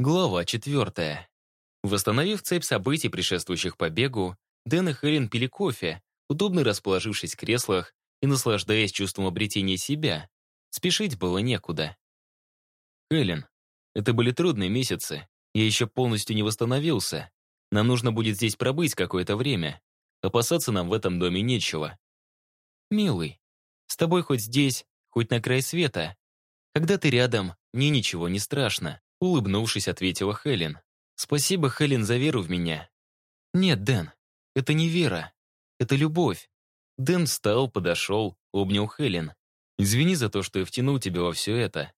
Глава четвертая. Восстановив цепь событий, предшествующих побегу, Дэн и Хелен пили кофе, удобно расположившись в креслах и наслаждаясь чувством обретения себя. Спешить было некуда. «Хелен, это были трудные месяцы. Я еще полностью не восстановился. Нам нужно будет здесь пробыть какое-то время. Опасаться нам в этом доме нечего». «Милый, с тобой хоть здесь, хоть на край света. Когда ты рядом, мне ничего не страшно», улыбнувшись, ответила Хелен. «Спасибо, Хелен, за веру в меня». «Нет, Дэн, это не вера. Это любовь». Дэн встал, подошел, обнял Хелен. «Извини за то, что я втянул тебя во все это».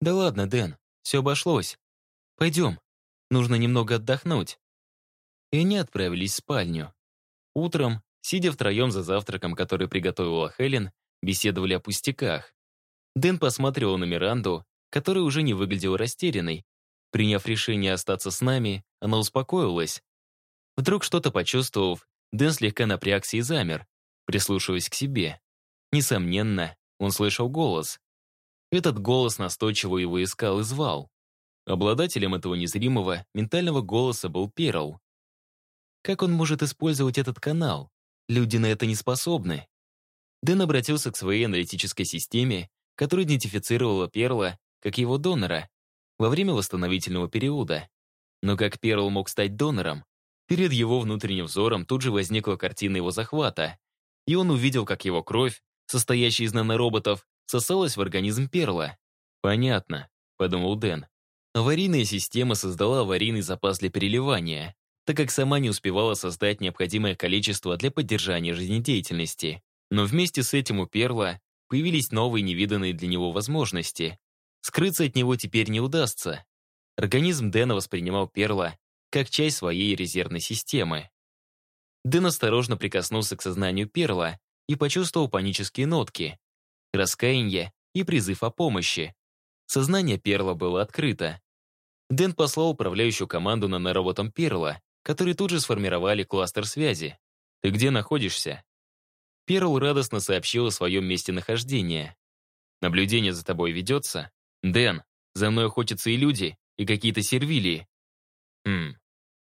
«Да ладно, Дэн, все обошлось. Пойдем, нужно немного отдохнуть». И они отправились в спальню. Утром, сидя втроем за завтраком, который приготовила Хелен, беседовали о пустяках. Дэн посмотрел на Миранду, которая уже не выглядела растерянной. Приняв решение остаться с нами, она успокоилась. Вдруг что-то почувствовав, Дэн слегка напрягся и замер, прислушиваясь к себе. Несомненно, он слышал голос. Этот голос настойчиво его искал и звал. Обладателем этого незримого, ментального голоса был Перл. Как он может использовать этот канал? Люди на это не способны. Дэн обратился к своей аналитической системе, которая идентифицировала Перла как его донора во время восстановительного периода. Но как Перл мог стать донором? Перед его внутренним взором тут же возникла картина его захвата, и он увидел, как его кровь, состоящая из нанороботов, сосалась в организм Перла. «Понятно», — подумал Дэн. Аварийная система создала аварийный запас для переливания, так как сама не успевала создать необходимое количество для поддержания жизнедеятельности. Но вместе с этим у Перла появились новые невиданные для него возможности. Скрыться от него теперь не удастся. Организм Дэна воспринимал Перла как часть своей резервной системы. Дэн осторожно прикоснулся к сознанию Перла и почувствовал панические нотки, раскаяние и призыв о помощи. Сознание Перла было открыто. Дэн послал управляющую команду на наработом Перла, которые тут же сформировали кластер связи. «Ты где находишься?» Перл радостно сообщил о своем месте нахождения. «Наблюдение за тобой ведется?» «Дэн, за мной охотятся и люди, и какие-то сервилии». «Хм,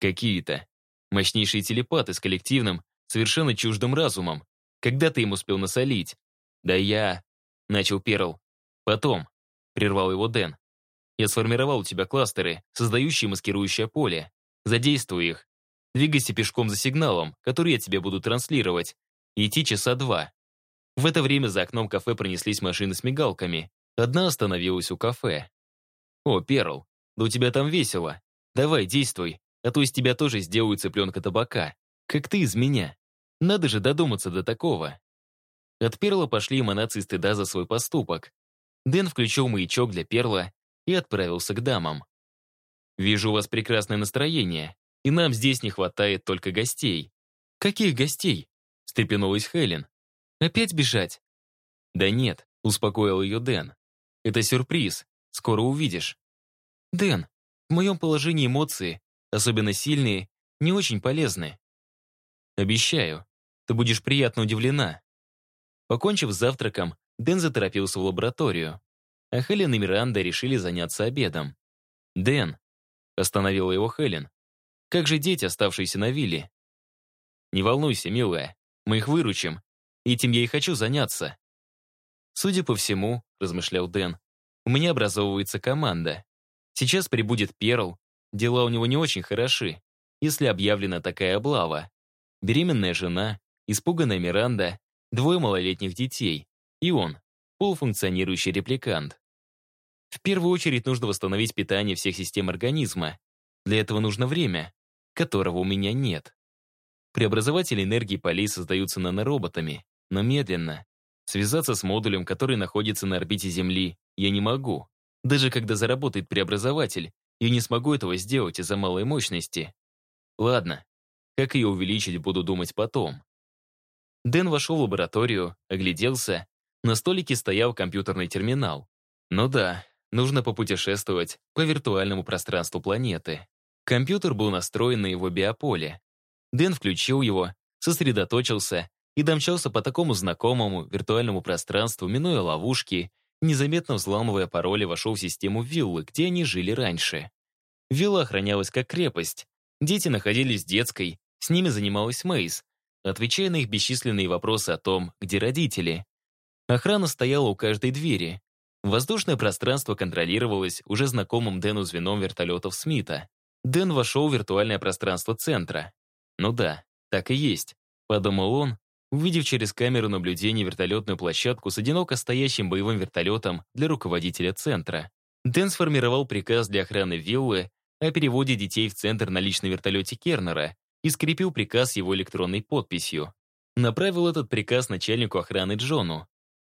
какие-то. Мощнейшие телепаты с коллективным, совершенно чуждым разумом. Когда ты им успел насолить?» «Да я...» — начал Перл. «Потом», — прервал его Дэн. «Я сформировал у тебя кластеры, создающие маскирующее поле. Задействуй их. Двигайся пешком за сигналом, который я тебе буду транслировать. идти часа два». В это время за окном кафе пронеслись машины с мигалками. Одна остановилась у кафе. «О, Перл, да у тебя там весело. Давай, действуй, а то из тебя тоже сделают цыпленка табака. Как ты из меня. Надо же додуматься до такого». От Перла пошли эманации стыда за свой поступок. Дэн включил маячок для Перла и отправился к дамам. «Вижу у вас прекрасное настроение, и нам здесь не хватает только гостей». «Каких гостей?» — встрепенулась Хелен. «Опять бежать?» «Да нет», — успокоил ее Дэн. «Это сюрприз. Скоро увидишь». «Дэн, в моем положении эмоции, особенно сильные, не очень полезны». «Обещаю, ты будешь приятно удивлена». Покончив с завтраком, Дэн заторопился в лабораторию. А Хелен и Миранда решили заняться обедом. «Дэн», — остановила его Хелен, — «как же дети, оставшиеся на вилле?» «Не волнуйся, милая, мы их выручим. Этим я и хочу заняться». «Судя по всему», — размышлял Дэн, — «у меня образовывается команда. Сейчас прибудет Перл, дела у него не очень хороши, если объявлена такая облава. Беременная жена, испуганная Миранда, двое малолетних детей, и он, полуфункционирующий репликант. В первую очередь нужно восстановить питание всех систем организма. Для этого нужно время, которого у меня нет. Преобразователи энергии полей создаются нанороботами, но медленно. Связаться с модулем, который находится на орбите Земли, я не могу. Даже когда заработает преобразователь, я не смогу этого сделать из-за малой мощности. Ладно, как ее увеличить, буду думать потом. Дэн вошел в лабораторию, огляделся. На столике стоял компьютерный терминал. Ну да, нужно попутешествовать по виртуальному пространству планеты. Компьютер был настроен на его биополе. Дэн включил его, сосредоточился и домчался по такому знакомому виртуальному пространству, минуя ловушки, незаметно взламывая пароли, вошел в систему виллы, где они жили раньше. Вилла охранялась как крепость. Дети находились в детской, с ними занималась Мейс, отвечая на их бесчисленные вопросы о том, где родители. Охрана стояла у каждой двери. Воздушное пространство контролировалось уже знакомым Дэну звеном вертолетов Смита. Дэн вошел в виртуальное пространство центра. Ну да, так и есть, подумал он, увидев через камеру наблюдения вертолетную площадку с одиноко стоящим боевым вертолетом для руководителя центра. Дэн сформировал приказ для охраны виллы о переводе детей в центр на личном вертолете Кернера и скрепил приказ его электронной подписью. Направил этот приказ начальнику охраны Джону.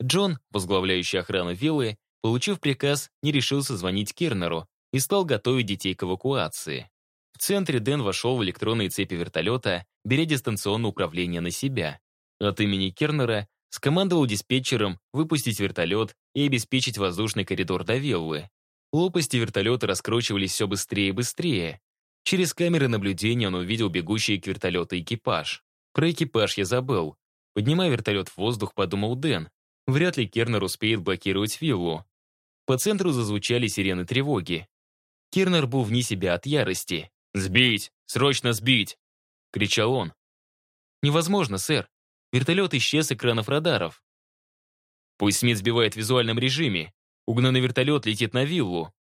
Джон, возглавляющий охрану виллы, получив приказ, не решился звонить Кернеру и стал готовить детей к эвакуации. В центре Дэн вошел в электронные цепи вертолета, беря дистанционное управление на себя. От имени Кернера скомандовал диспетчером выпустить вертолет и обеспечить воздушный коридор до виллы. Лопасти вертолета раскручивались все быстрее и быстрее. Через камеры наблюдения он увидел бегущий к вертолету экипаж. Про экипаж я забыл. Поднимая вертолет в воздух, подумал Дэн. Вряд ли Кернер успеет блокировать виллу. По центру зазвучали сирены тревоги. Кернер был вне себя от ярости. «Сбить! Срочно сбить!» — кричал он. «Невозможно, сэр. Вертолет исчез с экранов радаров». «Пусть Смит сбивает в визуальном режиме. Угнанный вертолет летит на виллу».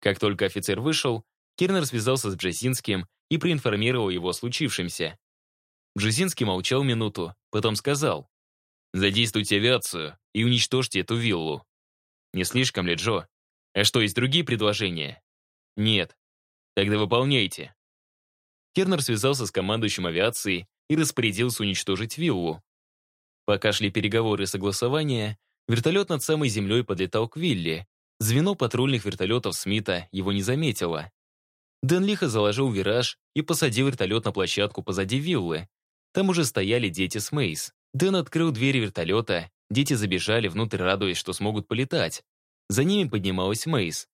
Как только офицер вышел, Кернер связался с Бжезинским и проинформировал его о случившемся. Бжезинский молчал минуту, потом сказал, «Задействуйте авиацию и уничтожьте эту виллу». «Не слишком ли, Джо? А что, есть другие предложения?» «Нет». «Тогда выполняйте». Кернер связался с командующим авиацией и распорядился уничтожить виллу. Пока шли переговоры и согласования, вертолет над самой землей подлетал к вилле. Звено патрульных вертолетов Смита его не заметило. Дэн лихо заложил вираж и посадил вертолет на площадку позади виллы. Там уже стояли дети с Мейс. Дэн открыл двери вертолета, дети забежали внутрь, радуясь, что смогут полетать. За ними поднималась Мейс.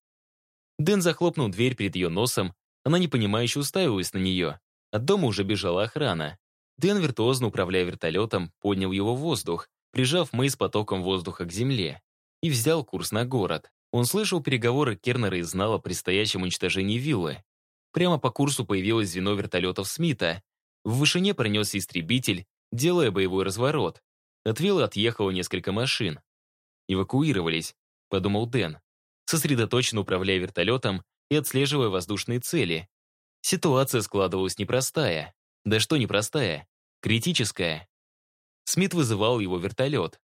Дэн захлопнул дверь перед ее носом, она непонимающе уставилась на нее. От дома уже бежала охрана. Дэн, виртуозно управляя вертолетом, поднял его в воздух, прижав Мэй потоком воздуха к земле, и взял курс на город. Он слышал переговоры Кернера и знал о предстоящем уничтожении виллы. Прямо по курсу появилось звено вертолетов Смита. В вышине пронесся истребитель, делая боевой разворот. От виллы отъехало несколько машин. «Эвакуировались», — подумал Дэн сосредоточенно управляя вертолетом и отслеживая воздушные цели. Ситуация складывалась непростая. Да что непростая? Критическая. Смит вызывал его вертолет.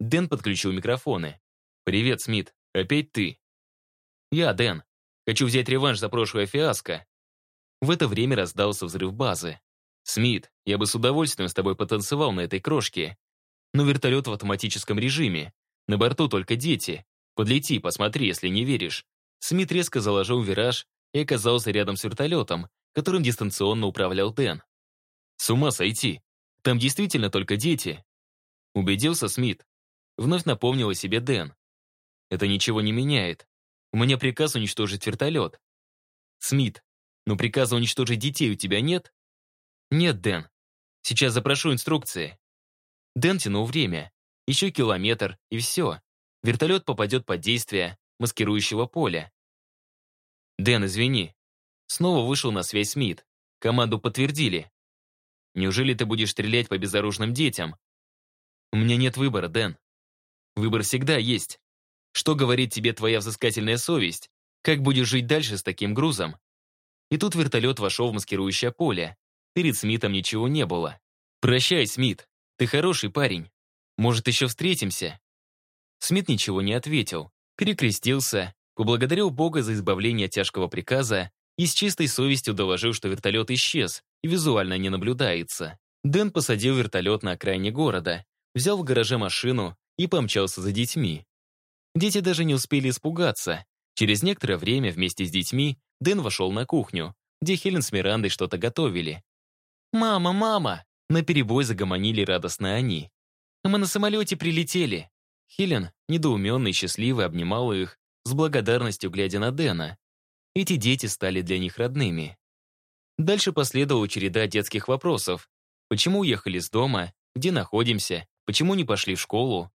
Дэн подключил микрофоны. «Привет, Смит. Опять ты?» «Я, Дэн. Хочу взять реванш за прошлое фиаско». В это время раздался взрыв базы. «Смит, я бы с удовольствием с тобой потанцевал на этой крошке. Но вертолет в автоматическом режиме. На борту только дети. Подлети, посмотри, если не веришь». Смит резко заложил вираж и оказался рядом с вертолетом, которым дистанционно управлял Дэн. «С ума сойти! Там действительно только дети!» Убедился Смит. Вновь напомнил о себе Дэн. «Это ничего не меняет. У меня приказ уничтожить вертолет». «Смит, но приказа уничтожить детей у тебя нет?» «Нет, Дэн. Сейчас запрошу инструкции». Дэн тянул время. Еще километр, и все. Вертолет попадет под действие маскирующего поля. «Дэн, извини». Снова вышел на связь Смит. Команду подтвердили. «Неужели ты будешь стрелять по безоружным детям?» «У меня нет выбора, Дэн. Выбор всегда есть. Что говорит тебе твоя взыскательная совесть? Как будешь жить дальше с таким грузом?» И тут вертолет вошел в маскирующее поле. Перед Смитом ничего не было. «Прощай, Смит. Ты хороший парень. Может, еще встретимся?» Смит ничего не ответил, перекрестился, поблагодарил Бога за избавление от тяжкого приказа и с чистой совестью доложил, что вертолет исчез визуально не наблюдается. Дэн посадил вертолет на окраине города, взял в гараже машину и помчался за детьми. Дети даже не успели испугаться. Через некоторое время вместе с детьми Дэн вошел на кухню, где Хелен с Мирандой что-то готовили. «Мама, мама!» Наперебой загомонили радостно они. «Мы на самолете прилетели!» Хелен, недоуменный и счастливый, обнимала их, с благодарностью глядя на Дэна. Эти дети стали для них родными. Дальше последовала череда детских вопросов. Почему уехали с дома? Где находимся? Почему не пошли в школу?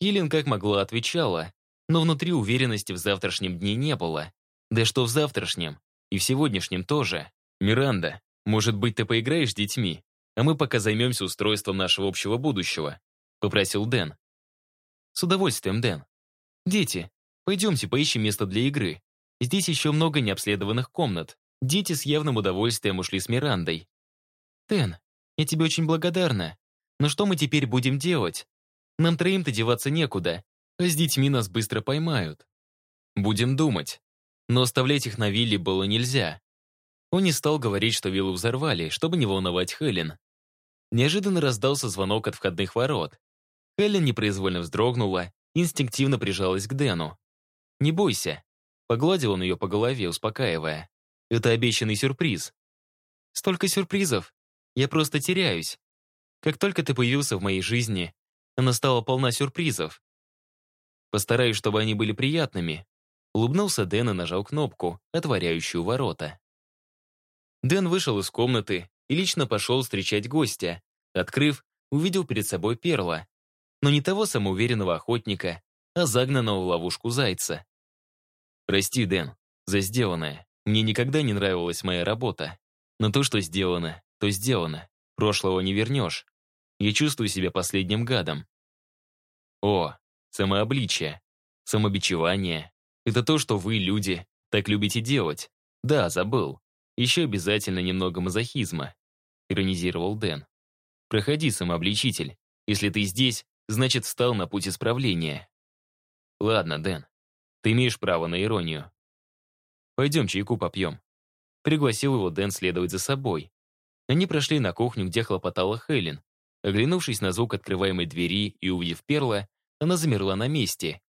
Хелен как могла отвечала, но внутри уверенности в завтрашнем дне не было. Да что в завтрашнем? И в сегодняшнем тоже. Миранда, может быть, ты поиграешь с детьми, а мы пока займемся устройством нашего общего будущего», — попросил Дэн. «С удовольствием, Дэн. Дети, пойдемте поищем место для игры. Здесь еще много необследованных комнат. Дети с явным удовольствием ушли с Мирандой. Дэн, я тебе очень благодарна. Но что мы теперь будем делать? Нам троим-то деваться некуда, а с детьми нас быстро поймают. Будем думать. Но оставлять их на вилле было нельзя. Он не стал говорить, что виллу взорвали, чтобы не волновать Хелен. Неожиданно раздался звонок от входных ворот. Хелен непроизвольно вздрогнула, инстинктивно прижалась к Дэну. «Не бойся», — погладил он ее по голове, успокаивая. «Это обещанный сюрприз». «Столько сюрпризов. Я просто теряюсь. Как только ты появился в моей жизни, она стала полна сюрпризов. Постараюсь, чтобы они были приятными». Улыбнулся Дэн и нажал кнопку, отворяющую ворота. Дэн вышел из комнаты и лично пошел встречать гостя. Открыв, увидел перед собой перла. Но не того самоуверенного охотника, а загнанного в ловушку зайца. «Прости, Дэн, за сделанное. Мне никогда не нравилась моя работа. Но то, что сделано, то сделано. Прошлого не вернешь. Я чувствую себя последним гадом. О, самообличие, самобичевание. Это то, что вы, люди, так любите делать. Да, забыл. Еще обязательно немного мазохизма. Иронизировал Дэн. Проходи, самообличитель. Если ты здесь, значит, встал на путь исправления. Ладно, Дэн, ты имеешь право на иронию. Пойдем чайку попьем. Пригласил его Дэн следовать за собой. Они прошли на кухню, где хлопотала Хелен. Оглянувшись на звук открываемой двери и увидев перла, она замерла на месте.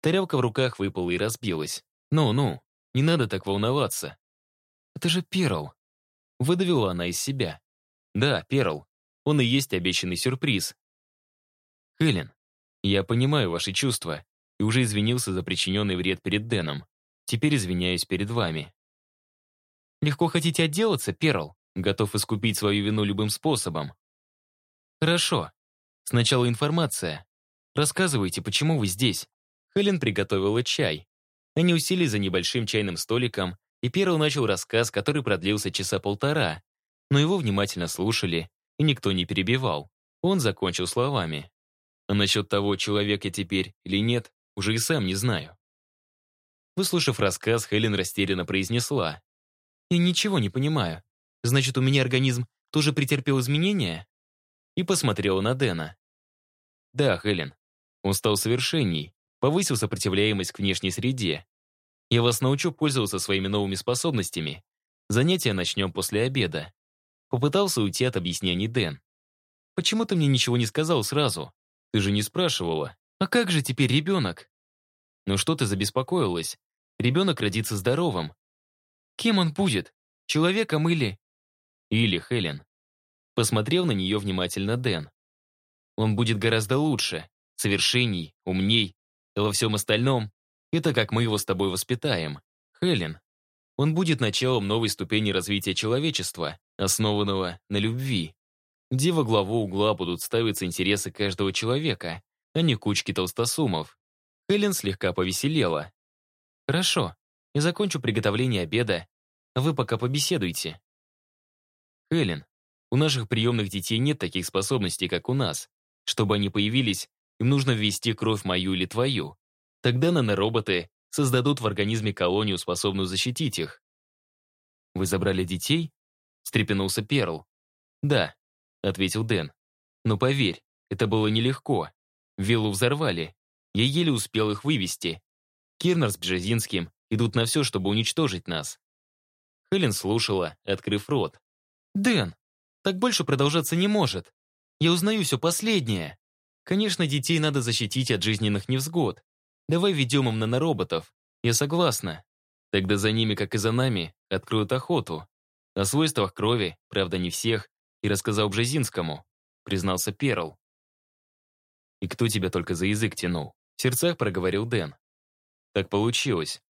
Тарелка в руках выпала и разбилась. «Ну-ну, не надо так волноваться». «Это же перл». Выдавила она из себя. Да, Перл. Он и есть обещанный сюрприз. Хелен, я понимаю ваши чувства и уже извинился за причиненный вред перед Дэном. Теперь извиняюсь перед вами. Легко хотите отделаться, Перл? Готов искупить свою вину любым способом. Хорошо. Сначала информация. Рассказывайте, почему вы здесь. Хелен приготовила чай. Они усели за небольшим чайным столиком, и Перл начал рассказ, который продлился часа полтора, но его внимательно слушали, и никто не перебивал. Он закончил словами. А насчет того, человек я теперь или нет, уже и сам не знаю. Выслушав рассказ, Хелен растерянно произнесла. «Я ничего не понимаю. Значит, у меня организм тоже претерпел изменения?» И посмотрела на Дэна. «Да, Хелен. Он стал совершенней, повысил сопротивляемость к внешней среде. Я вас научу пользоваться своими новыми способностями. Занятия начнем после обеда. Попытался уйти от объяснений Дэн. «Почему ты мне ничего не сказал сразу? Ты же не спрашивала. А как же теперь ребенок?» «Ну что ты забеспокоилась? Ребенок родится здоровым. Кем он будет? Человеком или...» «Или Хелен». Посмотрел на нее внимательно Дэн. «Он будет гораздо лучше, совершенней, умней, и во всем остальном это как мы его с тобой воспитаем. Хелен, он будет началом новой ступени развития человечества, основанного на любви, где во главу угла будут ставиться интересы каждого человека, а не кучки толстосумов. Хелен слегка повеселела. «Хорошо, я закончу приготовление обеда, вы пока побеседуйте». «Хелен, у наших приемных детей нет таких способностей, как у нас. Чтобы они появились, им нужно ввести кровь мою или твою. Тогда нанороботы создадут в организме колонию, способную защитить их. «Вы забрали детей?» — встрепенулся Перл. «Да», — ответил Дэн. «Но поверь, это было нелегко. Виллу взорвали. Я еле успел их вывести. Кирнер с Бжезинским идут на все, чтобы уничтожить нас». Хелен слушала, открыв рот. «Дэн, так больше продолжаться не может. Я узнаю все последнее. Конечно, детей надо защитить от жизненных невзгод, Давай ведем им нанороботов. Я согласна. Тогда за ними, как и за нами, откроют охоту. О свойствах крови, правда не всех, и рассказал Бжезинскому, признался Перл. «И кто тебя только за язык тянул?» В сердцах проговорил Дэн. «Так получилось».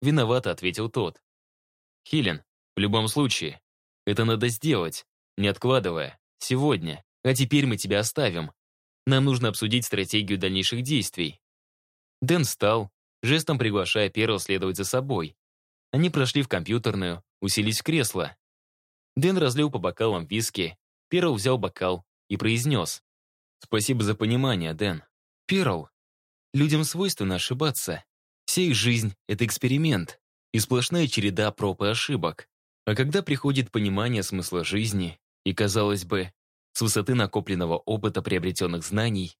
«Виновато», — ответил тот. «Хилен, в любом случае, это надо сделать, не откладывая, сегодня. А теперь мы тебя оставим. Нам нужно обсудить стратегию дальнейших действий. Дэн встал, жестом приглашая Перл следовать за собой. Они прошли в компьютерную, уселись в кресло. Дэн разлил по бокалам виски, Перл взял бокал и произнес. «Спасибо за понимание, Дэн. Перл, людям свойственно ошибаться. Вся их жизнь — это эксперимент и сплошная череда проб и ошибок. А когда приходит понимание смысла жизни, и, казалось бы, с высоты накопленного опыта приобретенных знаний,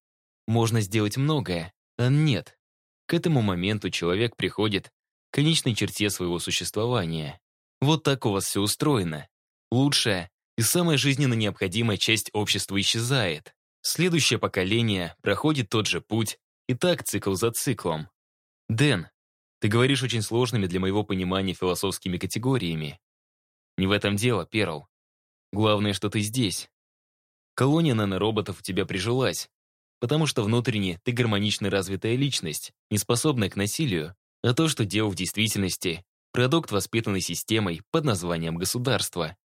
можно сделать многое, а нет. К этому моменту человек приходит к конечной черте своего существования. Вот так у вас все устроено. Лучшая и самая жизненно необходимая часть общества исчезает. Следующее поколение проходит тот же путь, и так цикл за циклом. Дэн, ты говоришь очень сложными для моего понимания философскими категориями. Не в этом дело, Перл. Главное, что ты здесь. Колония нанороботов у тебя прижилась, потому что внутренне ты гармонично развитая личность, не способная к насилию, а то, что делал в действительности, продукт воспитанной системой под названием государство.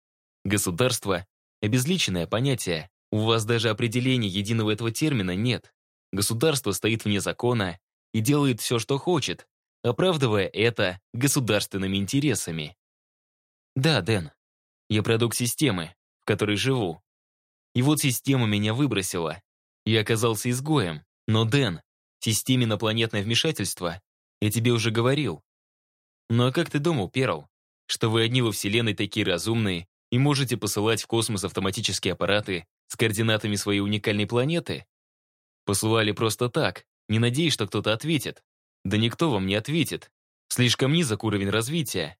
Государство — обезличенное понятие. У вас даже определения единого этого термина нет. Государство стоит вне закона и делает все, что хочет, оправдывая это государственными интересами. Да, Дэн, я продукт системы, в которой живу. И вот система меня выбросила. Я оказался изгоем. Но, Дэн, в системе инопланетное вмешательство, я тебе уже говорил. Ну а как ты думал, Перл, что вы одни во Вселенной такие разумные и можете посылать в космос автоматические аппараты с координатами своей уникальной планеты? Посылали просто так, не надеясь, что кто-то ответит. Да никто вам не ответит. Слишком низок уровень развития.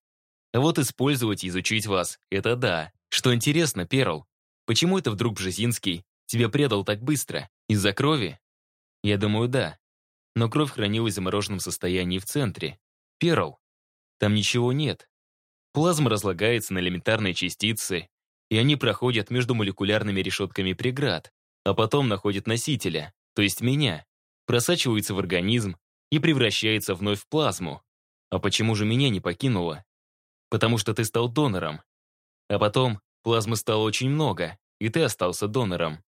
А вот использовать и изучить вас — это да. Что интересно, Перл, почему это вдруг Бжезинский тебя предал так быстро? Из-за крови? Я думаю, да. Но кровь хранилась в замороженном состоянии в центре. Перл, там ничего нет. Плазма разлагается на элементарные частицы, и они проходят между молекулярными решетками преград, а потом находят носителя, то есть меня, просачивается в организм и превращается вновь в плазму. А почему же меня не покинуло? Потому что ты стал донором. А потом плазмы стало очень много, и ты остался донором.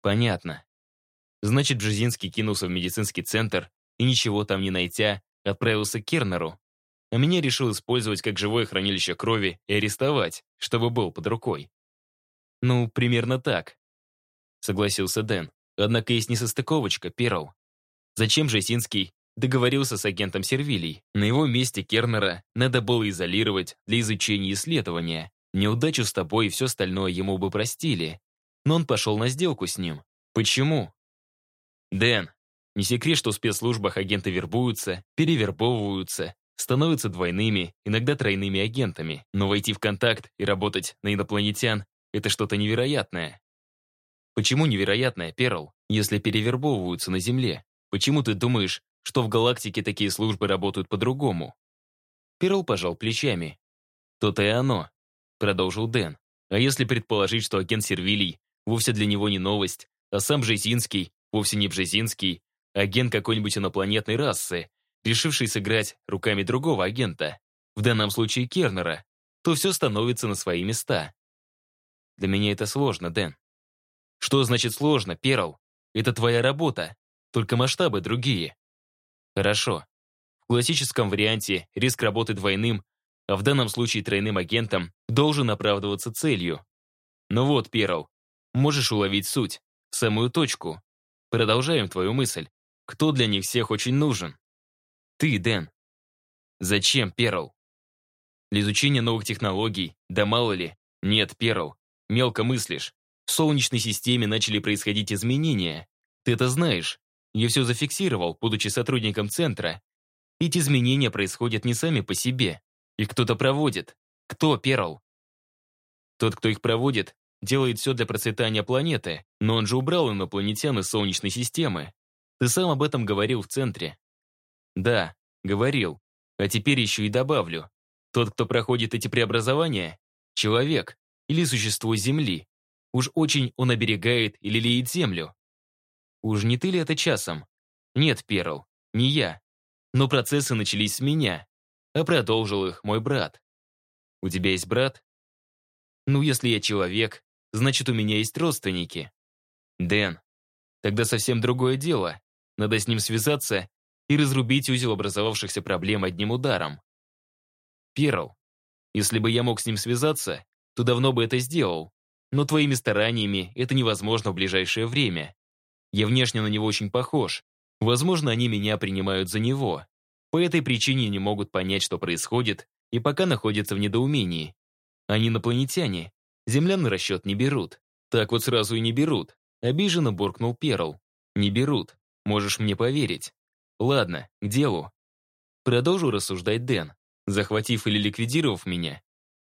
Понятно. Значит, Бжезинский кинулся в медицинский центр и, ничего там не найдя, отправился к Кернеру. А меня решил использовать как живое хранилище крови и арестовать, чтобы был под рукой. Ну, примерно так. Согласился Дэн. Однако есть несостыковочка, Перл. Зачем же Синский договорился с агентом Сервилий? На его месте Кернера надо было изолировать для изучения и исследования. Неудачу с тобой и все остальное ему бы простили. Но он пошел на сделку с ним. Почему? Дэн, не секрет, что в спецслужбах агенты вербуются, перевербовываются, становятся двойными, иногда тройными агентами. Но войти в контакт и работать на инопланетян — это что-то невероятное. Почему невероятное, Перл, если перевербовываются на Земле? Почему ты думаешь, что в галактике такие службы работают по-другому?» Перл пожал плечами. «То-то и оно», — продолжил Дэн. «А если предположить, что агент Сервилий вовсе для него не новость, а сам Бжезинский вовсе не Бжезинский, агент какой-нибудь инопланетной расы, решивший сыграть руками другого агента, в данном случае Кернера, то все становится на свои места. Для меня это сложно, Дэн. Что значит сложно, Перл? Это твоя работа, только масштабы другие. Хорошо. В классическом варианте риск работы двойным, а в данном случае тройным агентом, должен оправдываться целью. Но вот, Перл, можешь уловить суть, самую точку. Продолжаем твою мысль. Кто для них всех очень нужен? Ты, Дэн. Зачем, Перл? Для изучения новых технологий, да мало ли. Нет, Перл, мелко мыслишь. В Солнечной системе начали происходить изменения. Ты это знаешь. Я все зафиксировал, будучи сотрудником центра. Эти изменения происходят не сами по себе. Их кто-то проводит. Кто, Перл? Тот, кто их проводит, делает все для процветания планеты, но он же убрал инопланетян из Солнечной системы. Ты сам об этом говорил в центре. Да, говорил. А теперь еще и добавлю. Тот, кто проходит эти преобразования, человек или существо Земли, Уж очень он оберегает и лелеет землю. Уж не ты ли это часом? Нет, Перл, не я. Но процессы начались с меня, а продолжил их мой брат. У тебя есть брат? Ну, если я человек, значит, у меня есть родственники. Дэн, тогда совсем другое дело. Надо с ним связаться и разрубить узел образовавшихся проблем одним ударом. Перл, если бы я мог с ним связаться, то давно бы это сделал. Но твоими стараниями это невозможно в ближайшее время. Я внешне на него очень похож. Возможно, они меня принимают за него. По этой причине не могут понять, что происходит, и пока находятся в недоумении. Они инопланетяне. Землян на расчет не берут. Так вот сразу и не берут. Обиженно буркнул Перл. Не берут. Можешь мне поверить. Ладно, к делу. Продолжу рассуждать Дэн. Захватив или ликвидировав меня,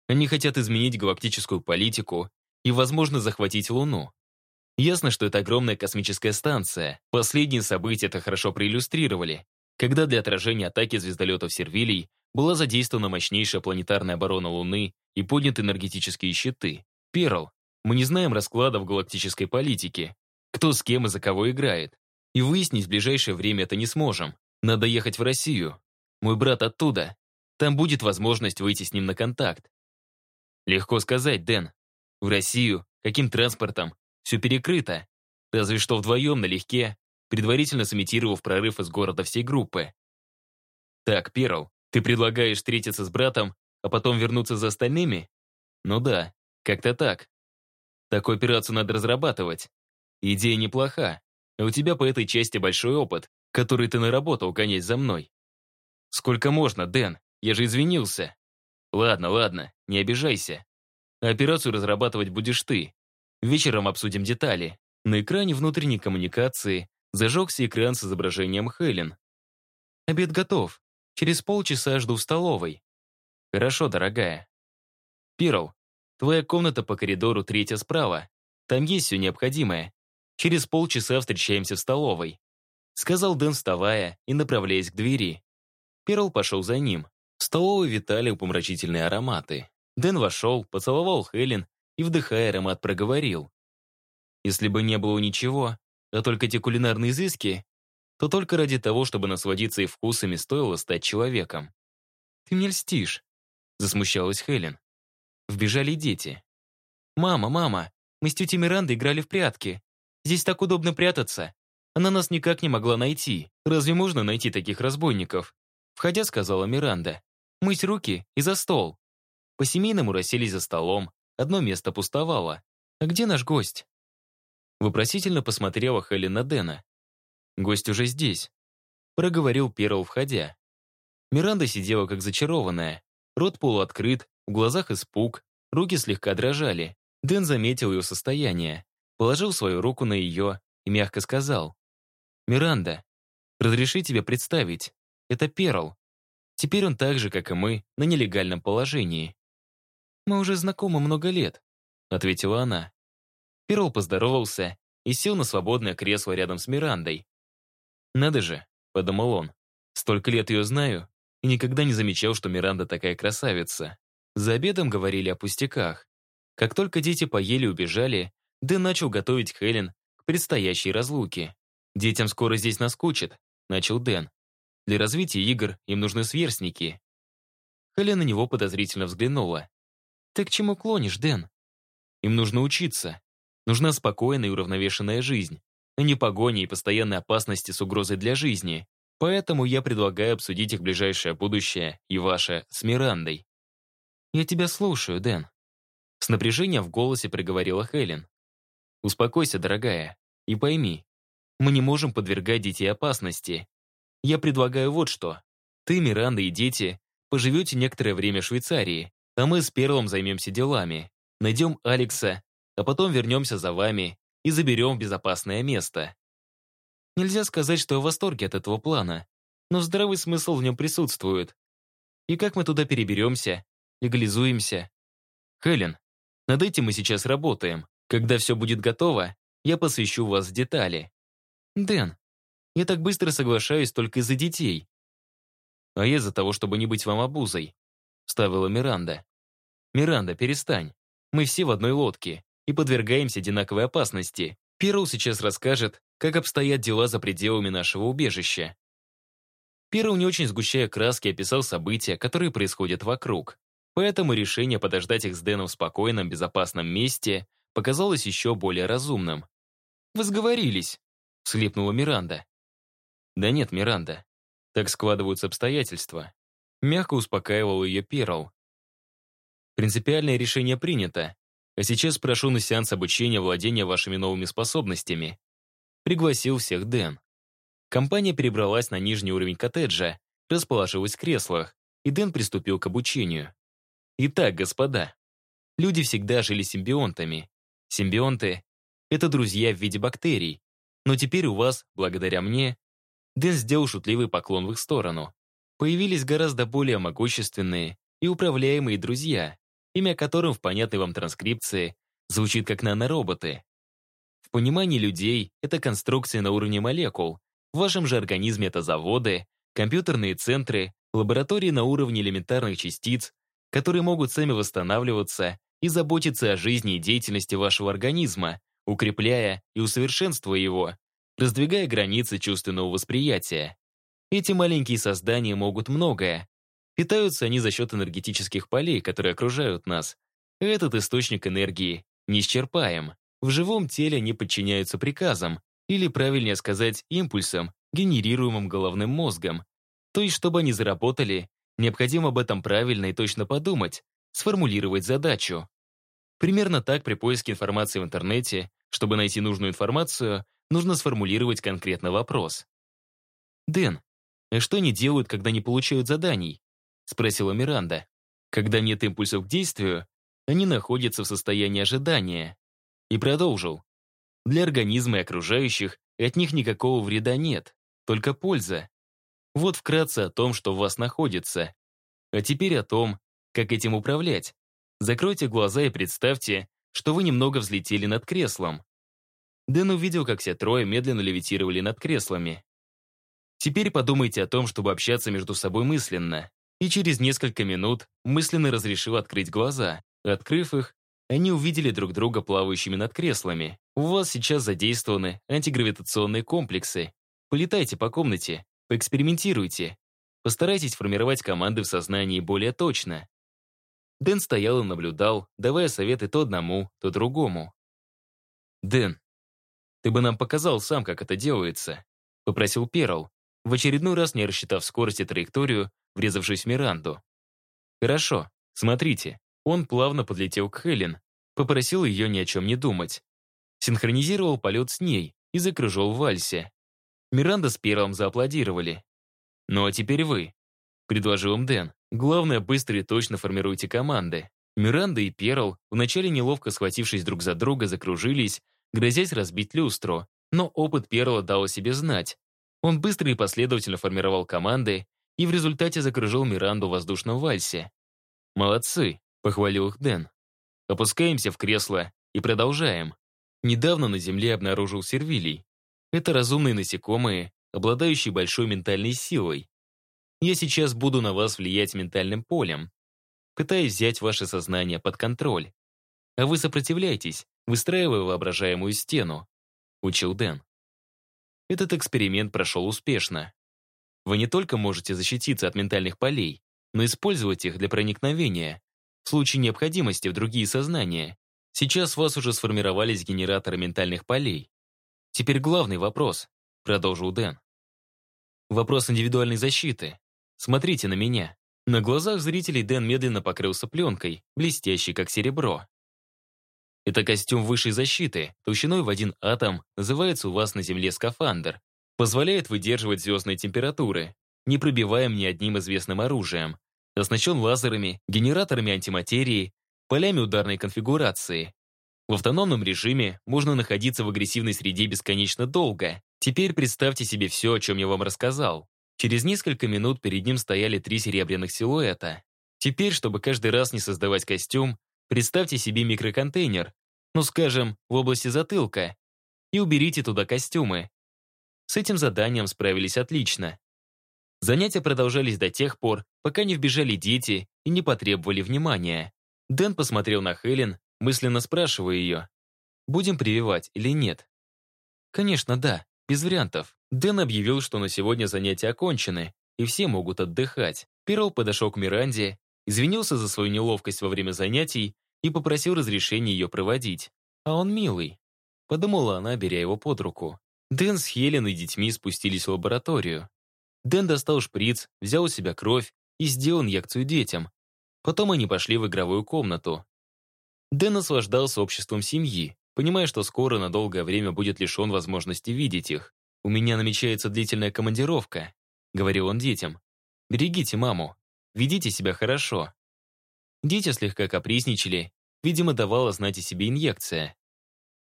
они хотят изменить галактическую политику и, возможно, захватить Луну. Ясно, что это огромная космическая станция. Последние события это хорошо проиллюстрировали, когда для отражения атаки звездолетов Сервилий была задействована мощнейшая планетарная оборона Луны и подняты энергетические щиты. Перл, мы не знаем раскладов галактической политики, кто с кем и за кого играет. И выяснить в ближайшее время это не сможем. Надо ехать в Россию. Мой брат оттуда. Там будет возможность выйти с ним на контакт. Легко сказать, Дэн. В Россию, каким транспортом, все перекрыто. Разве что вдвоем налегке, предварительно сымитировав прорыв из города всей группы. Так, Перл, ты предлагаешь встретиться с братом, а потом вернуться за остальными? Ну да, как-то так. Такую операцию надо разрабатывать. Идея неплоха, а у тебя по этой части большой опыт, который ты наработал, гонясь за мной. Сколько можно, Дэн? Я же извинился. Ладно, ладно, не обижайся. Операцию разрабатывать будешь ты. Вечером обсудим детали. На экране внутренней коммуникации зажегся экран с изображением Хелен. Обед готов. Через полчаса жду в столовой. Хорошо, дорогая. Перл, твоя комната по коридору третья справа. Там есть все необходимое. Через полчаса встречаемся в столовой. Сказал Дэн, вставая и направляясь к двери. Перл пошел за ним. В столовой витали упомрачительные ароматы. Дэн вошел, поцеловал Хелен и, вдыхая аромат, проговорил. Если бы не было ничего, а только те кулинарные изыски, то только ради того, чтобы насладиться их вкусами, стоило стать человеком. «Ты мне льстишь», — засмущалась Хелен. Вбежали дети. «Мама, мама, мы с тетей Мирандой играли в прятки. Здесь так удобно прятаться. Она нас никак не могла найти. Разве можно найти таких разбойников?» Входя, сказала Миранда. «Мыть руки и за стол». По-семейному расселись за столом. Одно место пустовало. «А где наш гость?» Вопросительно посмотрела Хелен на Дэна. «Гость уже здесь», — проговорил Перл, входя. Миранда сидела как зачарованная. Рот полуоткрыт, в глазах испуг, руки слегка дрожали. Дэн заметил ее состояние, положил свою руку на ее и мягко сказал. «Миранда, разреши тебе представить, это Перл. Теперь он так же, как и мы, на нелегальном положении». «Мы уже знакомы много лет», — ответила она. Перл поздоровался и сел на свободное кресло рядом с Мирандой. «Надо же», — подумал он, — «столько лет ее знаю и никогда не замечал, что Миранда такая красавица». За обедом говорили о пустяках. Как только дети поели и убежали, Дэн начал готовить Хелен к предстоящей разлуке. «Детям скоро здесь наскучит», — начал Дэн. «Для развития игр им нужны сверстники». Хелен на него подозрительно взглянула. «Ты к чему клонишь, Дэн?» «Им нужно учиться. Нужна спокойная и уравновешенная жизнь, а не погоня и постоянной опасности с угрозой для жизни. Поэтому я предлагаю обсудить их ближайшее будущее и ваше с Мирандой». «Я тебя слушаю, Дэн». С напряжением в голосе приговорила Хелен. «Успокойся, дорогая, и пойми, мы не можем подвергать детей опасности. Я предлагаю вот что. Ты, Миранда и дети поживете некоторое время в Швейцарии, а мы с Перлом займемся делами. Найдем Алекса, а потом вернемся за вами и заберем безопасное место. Нельзя сказать, что я в восторге от этого плана, но здравый смысл в нем присутствует. И как мы туда переберемся, легализуемся. Хелен, над этим мы сейчас работаем. Когда все будет готово, я посвящу вас детали. Дэн, я так быстро соглашаюсь только из-за детей. А я из-за того, чтобы не быть вам обузой, вставила Миранда. Миранда, перестань. Мы все в одной лодке и подвергаемся одинаковой опасности. Перл сейчас расскажет, как обстоят дела за пределами нашего убежища. Перл, не очень сгущая краски, описал события, которые происходят вокруг. Поэтому решение подождать их с Дэном в спокойном, безопасном месте показалось еще более разумным. «Вы сговорились», — слипнула Миранда. «Да нет, Миранда. Так складываются обстоятельства. Мягко успокаивал ее Перл. Принципиальное решение принято. А сейчас прошу на сеанс обучения владения вашими новыми способностями. Пригласил всех Дэн. Компания перебралась на нижний уровень коттеджа, расположилась в креслах, и Дэн приступил к обучению. Итак, господа, люди всегда жили симбионтами. Симбионты — это друзья в виде бактерий. Но теперь у вас, благодаря мне, Дэн сделал шутливый поклон в их сторону. Появились гораздо более могущественные и управляемые друзья, имя которым в понятной вам транскрипции звучит как нанороботы. В понимании людей это конструкции на уровне молекул, в вашем же организме это заводы, компьютерные центры, лаборатории на уровне элементарных частиц, которые могут сами восстанавливаться и заботиться о жизни и деятельности вашего организма, укрепляя и усовершенствуя его, раздвигая границы чувственного восприятия. Эти маленькие создания могут многое. Питаются они за счет энергетических полей, которые окружают нас. Этот источник энергии неисчерпаем. В живом теле они подчиняются приказам, или, правильнее сказать, импульсам, генерируемым головным мозгом. То есть, чтобы они заработали, необходимо об этом правильно и точно подумать, сформулировать задачу. Примерно так при поиске информации в интернете, чтобы найти нужную информацию, нужно сформулировать конкретно вопрос. «Дэн, а что они делают, когда не получают заданий?» спросила Миранда. «Когда нет импульсов к действию, они находятся в состоянии ожидания». И продолжил. «Для организма и окружающих от них никакого вреда нет, только польза. Вот вкратце о том, что в вас находится. А теперь о том, как этим управлять. Закройте глаза и представьте, что вы немного взлетели над креслом. Дэн увидел, как все трое медленно левитировали над креслами. Теперь подумайте о том, чтобы общаться между собой мысленно. И через несколько минут мысленно разрешил открыть глаза. Открыв их, они увидели друг друга плавающими над креслами. У вас сейчас задействованы антигравитационные комплексы. Полетайте по комнате, поэкспериментируйте. Постарайтесь формировать команды в сознании более точно. Дэн стоял и наблюдал, давая советы то одному, то другому. «Дэн, ты бы нам показал сам, как это делается», — попросил Перл, в очередной раз не рассчитав скорость и траекторию, врезавшись в Миранду. «Хорошо, смотрите». Он плавно подлетел к Хелен, попросил ее ни о чем не думать. Синхронизировал полет с ней и закружил в вальсе. Миранда с Перлом зааплодировали. «Ну а теперь вы», — предложил им Дэн. «Главное, быстро и точно формируйте команды». Миранда и Перл, вначале неловко схватившись друг за друга, закружились, грозясь разбить люстру. Но опыт Перла дал о себе знать. Он быстро и последовательно формировал команды и в результате закружил Миранду в воздушном вальсе. «Молодцы», — похвалил их Дэн. «Опускаемся в кресло и продолжаем». Недавно на Земле обнаружил сервилий. Это разумные насекомые, обладающие большой ментальной силой. Я сейчас буду на вас влиять ментальным полем, пытаясь взять ваше сознание под контроль. А вы сопротивляйтесь, выстраивая воображаемую стену», — учил Дэн. Этот эксперимент прошел успешно. Вы не только можете защититься от ментальных полей, но использовать их для проникновения, в случае необходимости в другие сознания. Сейчас у вас уже сформировались генераторы ментальных полей. Теперь главный вопрос, продолжил Дэн. Вопрос индивидуальной защиты. Смотрите на меня. На глазах зрителей Дэн медленно покрылся пленкой, блестящей как серебро. Это костюм высшей защиты, толщиной в один атом, называется у вас на Земле скафандр. Позволяет выдерживать звездные температуры, не пробиваем ни одним известным оружием. Оснащен лазерами, генераторами антиматерии, полями ударной конфигурации. В автономном режиме можно находиться в агрессивной среде бесконечно долго. Теперь представьте себе все, о чем я вам рассказал. Через несколько минут перед ним стояли три серебряных силуэта. Теперь, чтобы каждый раз не создавать костюм, Представьте себе микроконтейнер, ну скажем, в области затылка, и уберите туда костюмы. С этим заданием справились отлично. Занятия продолжались до тех пор, пока не вбежали дети и не потребовали внимания. Дэн посмотрел на Хелен, мысленно спрашивая ее, будем прививать или нет. Конечно, да, без вариантов. Дэн объявил, что на сегодня занятия окончены, и все могут отдыхать. Перл подошел к Миранде извинился за свою неловкость во время занятий и попросил разрешения ее проводить. А он милый. Подумала она, беря его под руку. Дэн с Хелен и детьми спустились в лабораторию. Дэн достал шприц, взял у себя кровь и сделал инъекцию детям. Потом они пошли в игровую комнату. Дэн наслаждался обществом семьи, понимая, что скоро на долгое время будет лишен возможности видеть их. «У меня намечается длительная командировка», — говорил он детям. «Берегите маму. Ведите себя хорошо». Дети слегка капризничали, видимо, давала знать о себе инъекция.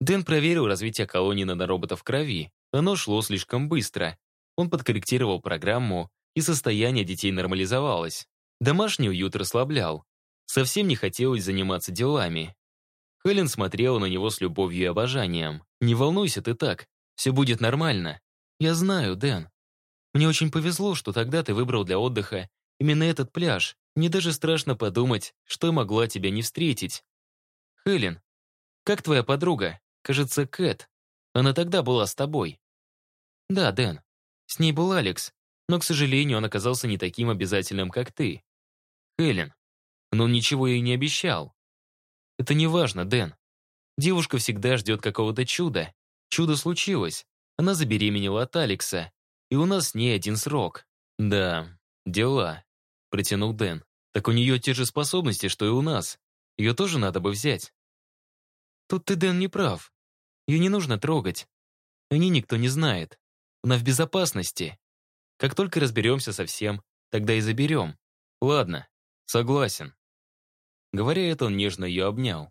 Дэн проверил развитие колонии нанороботов в крови. Оно шло слишком быстро. Он подкорректировал программу, и состояние детей нормализовалось. Домашний уют расслаблял. Совсем не хотелось заниматься делами. Хелен смотрела на него с любовью и обожанием. «Не волнуйся ты так. Все будет нормально. Я знаю, Дэн. Мне очень повезло, что тогда ты выбрал для отдыха именно этот пляж. Мне даже страшно подумать, что могла тебя не встретить. Хелен, как твоя подруга? Кажется, Кэт. Она тогда была с тобой. Да, Дэн. С ней был Алекс, но, к сожалению, он оказался не таким обязательным, как ты. Хелен. Но он ничего ей не обещал. Это не важно, Дэн. Девушка всегда ждет какого-то чуда. Чудо случилось. Она забеременела от Алекса. И у нас с ней один срок. Да, дела, протянул Дэн. Так у нее те же способности, что и у нас. Ее тоже надо бы взять. Тут ты, Дэн, не прав. Ее не нужно трогать. О ней никто не знает. Она в безопасности. Как только разберемся со всем, тогда и заберем. Ладно, согласен. Говоря это, он нежно ее обнял.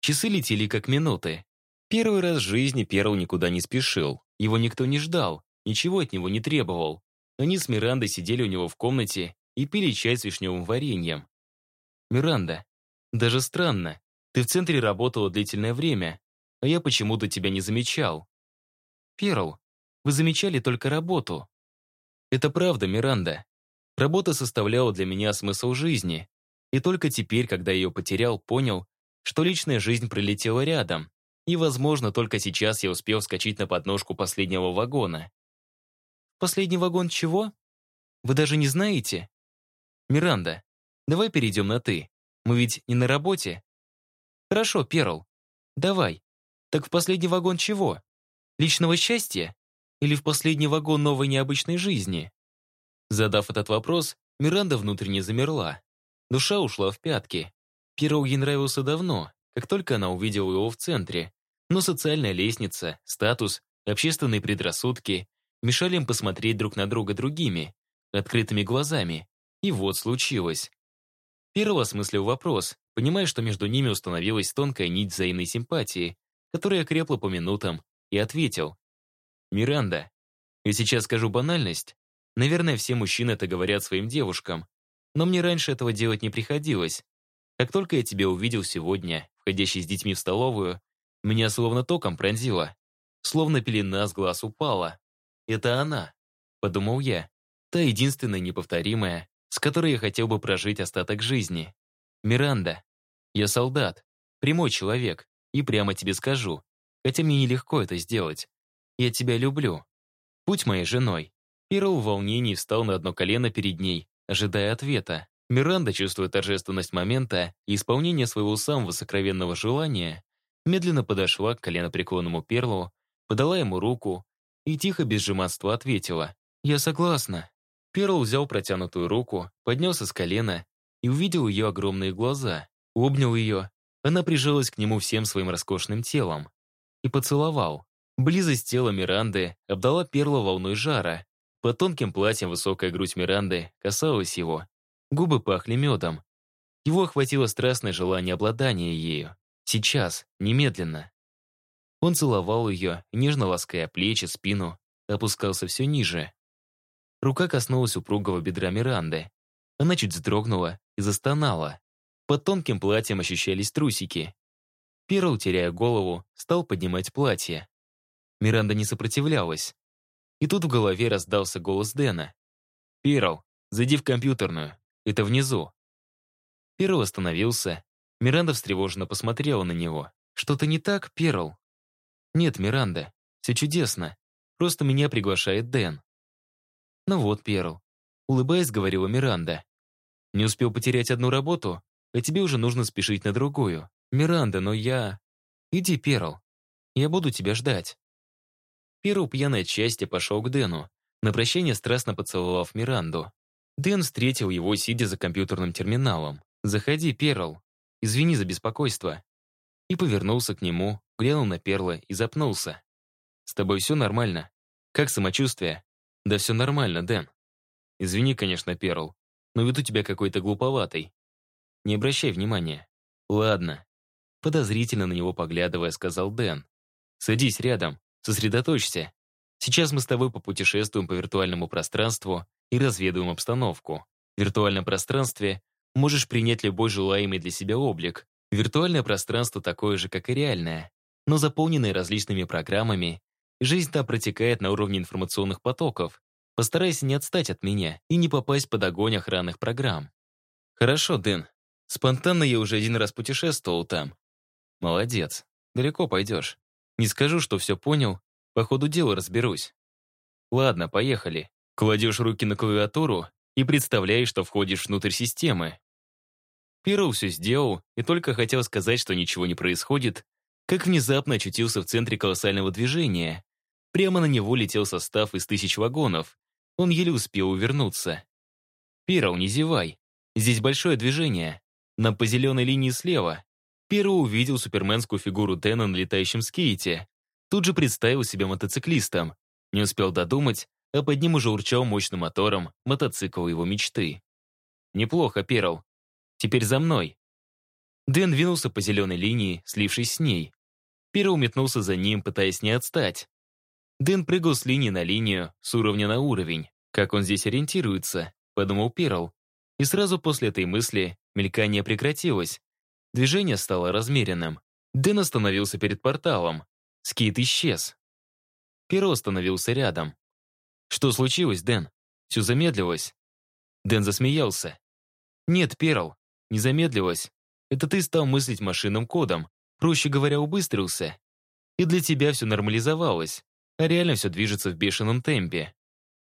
Часы летели как минуты. Первый раз в жизни Перл никуда не спешил. Его никто не ждал, ничего от него не требовал. Они с Мирандой сидели у него в комнате и пили чай с вишневым вареньем. «Миранда, даже странно. Ты в центре работала длительное время, а я почему-то тебя не замечал». «Перл, вы замечали только работу». «Это правда, Миранда. Работа составляла для меня смысл жизни. И только теперь, когда ее потерял, понял, что личная жизнь пролетела рядом, и, возможно, только сейчас я успел вскочить на подножку последнего вагона. Последний вагон чего? Вы даже не знаете? Миранда, давай перейдем на «ты». Мы ведь не на работе. Хорошо, Перл. Давай. Так в последний вагон чего? Личного счастья? Или в последний вагон новой необычной жизни? Задав этот вопрос, Миранда внутренне замерла. Душа ушла в пятки. Перл ей нравился давно, как только она увидела его в центре. Но социальная лестница, статус, общественные предрассудки мешали им посмотреть друг на друга другими, открытыми глазами. И вот случилось. Перл осмыслил вопрос, понимая, что между ними установилась тонкая нить взаимной симпатии, которая крепла по минутам, и ответил. «Миранда, я сейчас скажу банальность. Наверное, все мужчины это говорят своим девушкам. Но мне раньше этого делать не приходилось. Как только я тебя увидел сегодня, входящий с детьми в столовую, меня словно током пронзило. Словно пелена с глаз упала. Это она, подумал я. Та единственная неповторимая, с которой я хотел бы прожить остаток жизни. Миранда. Я солдат, прямой человек, и прямо тебе скажу, хотя мне нелегко это сделать. Я тебя люблю. Будь моей женой. Перл в волнении встал на одно колено перед ней ожидая ответа. Миранда, чувствуя торжественность момента и исполнение своего самого сокровенного желания, медленно подошла к коленопреклонному перлу, подала ему руку и тихо без жеманства ответила «Я согласна». Перл взял протянутую руку, поднялся с колена и увидел ее огромные глаза, обнял ее, она прижалась к нему всем своим роскошным телом и поцеловал. Близость тела Миранды обдала Перла волной жара, под тонким платьем высокая грудь Миранды касалась его. Губы пахли медом. Его охватило страстное желание обладания ею. Сейчас, немедленно. Он целовал ее, нежно лаская плечи, спину, опускался все ниже. Рука коснулась упругого бедра Миранды. Она чуть вздрогнула и застонала. Под тонким платьем ощущались трусики. Перл, теряя голову, стал поднимать платье. Миранда не сопротивлялась. И тут в голове раздался голос Дэна. «Перл, зайди в компьютерную. Это внизу». Перл остановился. Миранда встревоженно посмотрела на него. «Что-то не так, Перл?» «Нет, Миранда, все чудесно. Просто меня приглашает Дэн». «Ну вот, Перл», — улыбаясь, говорила Миранда. «Не успел потерять одну работу, а тебе уже нужно спешить на другую. Миранда, но я...» «Иди, Перл. Я буду тебя ждать». Перу пьяной части пошел к Дэну, на прощание страстно поцеловав Миранду. Дэн встретил его, сидя за компьютерным терминалом. «Заходи, Перл. Извини за беспокойство». И повернулся к нему, глянул на Перла и запнулся. «С тобой все нормально? Как самочувствие?» «Да все нормально, Дэн». «Извини, конечно, Перл, но вид у тебя какой-то глуповатый. Не обращай внимания». «Ладно». Подозрительно на него поглядывая, сказал Дэн. «Садись рядом, сосредоточься. Сейчас мы с тобой попутешествуем по виртуальному пространству и разведаем обстановку. В виртуальном пространстве можешь принять любой желаемый для себя облик. Виртуальное пространство такое же, как и реальное, но заполненное различными программами. Жизнь там протекает на уровне информационных потоков. Постарайся не отстать от меня и не попасть под огонь охранных программ. Хорошо, Дэн. Спонтанно я уже один раз путешествовал там. Молодец. Далеко пойдешь. Не скажу, что все понял. По ходу дела разберусь. Ладно, поехали. Кладешь руки на клавиатуру и представляешь, что входишь внутрь системы. Перл все сделал и только хотел сказать, что ничего не происходит, как внезапно очутился в центре колоссального движения. Прямо на него летел состав из тысяч вагонов. Он еле успел увернуться. «Перл, не зевай. Здесь большое движение. Нам по зеленой линии слева». Перл увидел суперменскую фигуру Дэна на летающем скейте. Тут же представил себя мотоциклистом. Не успел додумать, а под ним уже урчал мощным мотором мотоцикл его мечты. «Неплохо, Перл. Теперь за мной». Дэн двинулся по зеленой линии, слившись с ней. Перл метнулся за ним, пытаясь не отстать. Дэн прыгал с линии на линию, с уровня на уровень. Как он здесь ориентируется, подумал Перл. И сразу после этой мысли мелькание прекратилось. Движение стало размеренным. Дэн остановился перед порталом. Скит исчез. Перо остановился рядом. «Что случилось, Дэн? Все замедлилось?» Дэн засмеялся. «Нет, Перл, не замедлилось. Это ты стал мыслить машинным кодом. Проще говоря, убыстрился. И для тебя все нормализовалось, а реально все движется в бешеном темпе.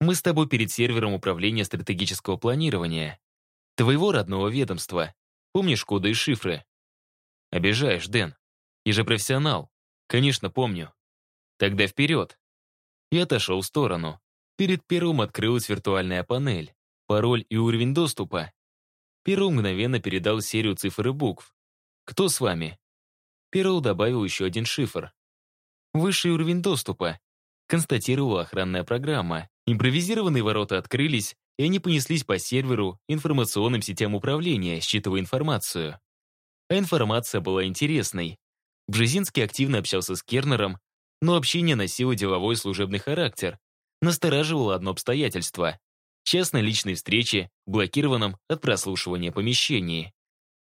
Мы с тобой перед сервером управления стратегического планирования. Твоего родного ведомства. Помнишь коды и шифры? Обижаешь, Дэн. Я же профессионал. Конечно, помню. Тогда вперед. Я отошел в сторону. Перед первым открылась виртуальная панель, пароль и уровень доступа. Перл мгновенно передал серию цифр и букв. «Кто с вами?» Перл добавил еще один шифр. «Высший уровень доступа», констатировала охранная программа. Импровизированные ворота открылись, и они понеслись по серверу информационным сетям управления, считывая информацию. А информация была интересной. Бжезинский активно общался с Кернером, но общение носило деловой служебный характер, настораживало одно обстоятельство. Частной личной встречи, блокированном от прослушивания помещении.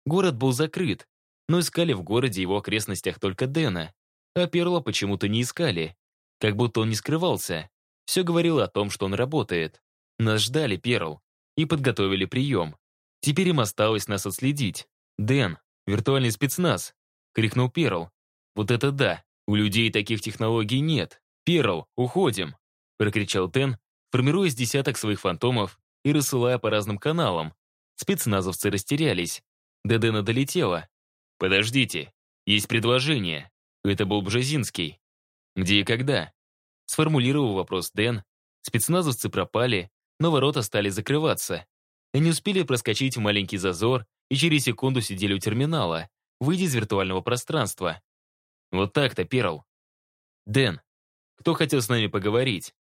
Город был закрыт, но искали в городе его окрестностях только Дэна, а Перла почему-то не искали. Как будто он не скрывался. Все говорило о том, что он работает. Нас ждали, Перл, и подготовили прием. Теперь им осталось нас отследить. «Дэн, виртуальный спецназ!» — крикнул Перл. «Вот это да! У людей таких технологий нет! Перл, уходим!» прокричал Тен, формируя с десяток своих фантомов и рассылая по разным каналам. Спецназовцы растерялись. До Дэна долетело. «Подождите, есть предложение». Это был Бжезинский. «Где и когда?» Сформулировал вопрос Дэн. Спецназовцы пропали, но ворота стали закрываться. Они успели проскочить в маленький зазор и через секунду сидели у терминала, выйдя из виртуального пространства. Вот так-то, Перл. Дэн, кто хотел с нами поговорить?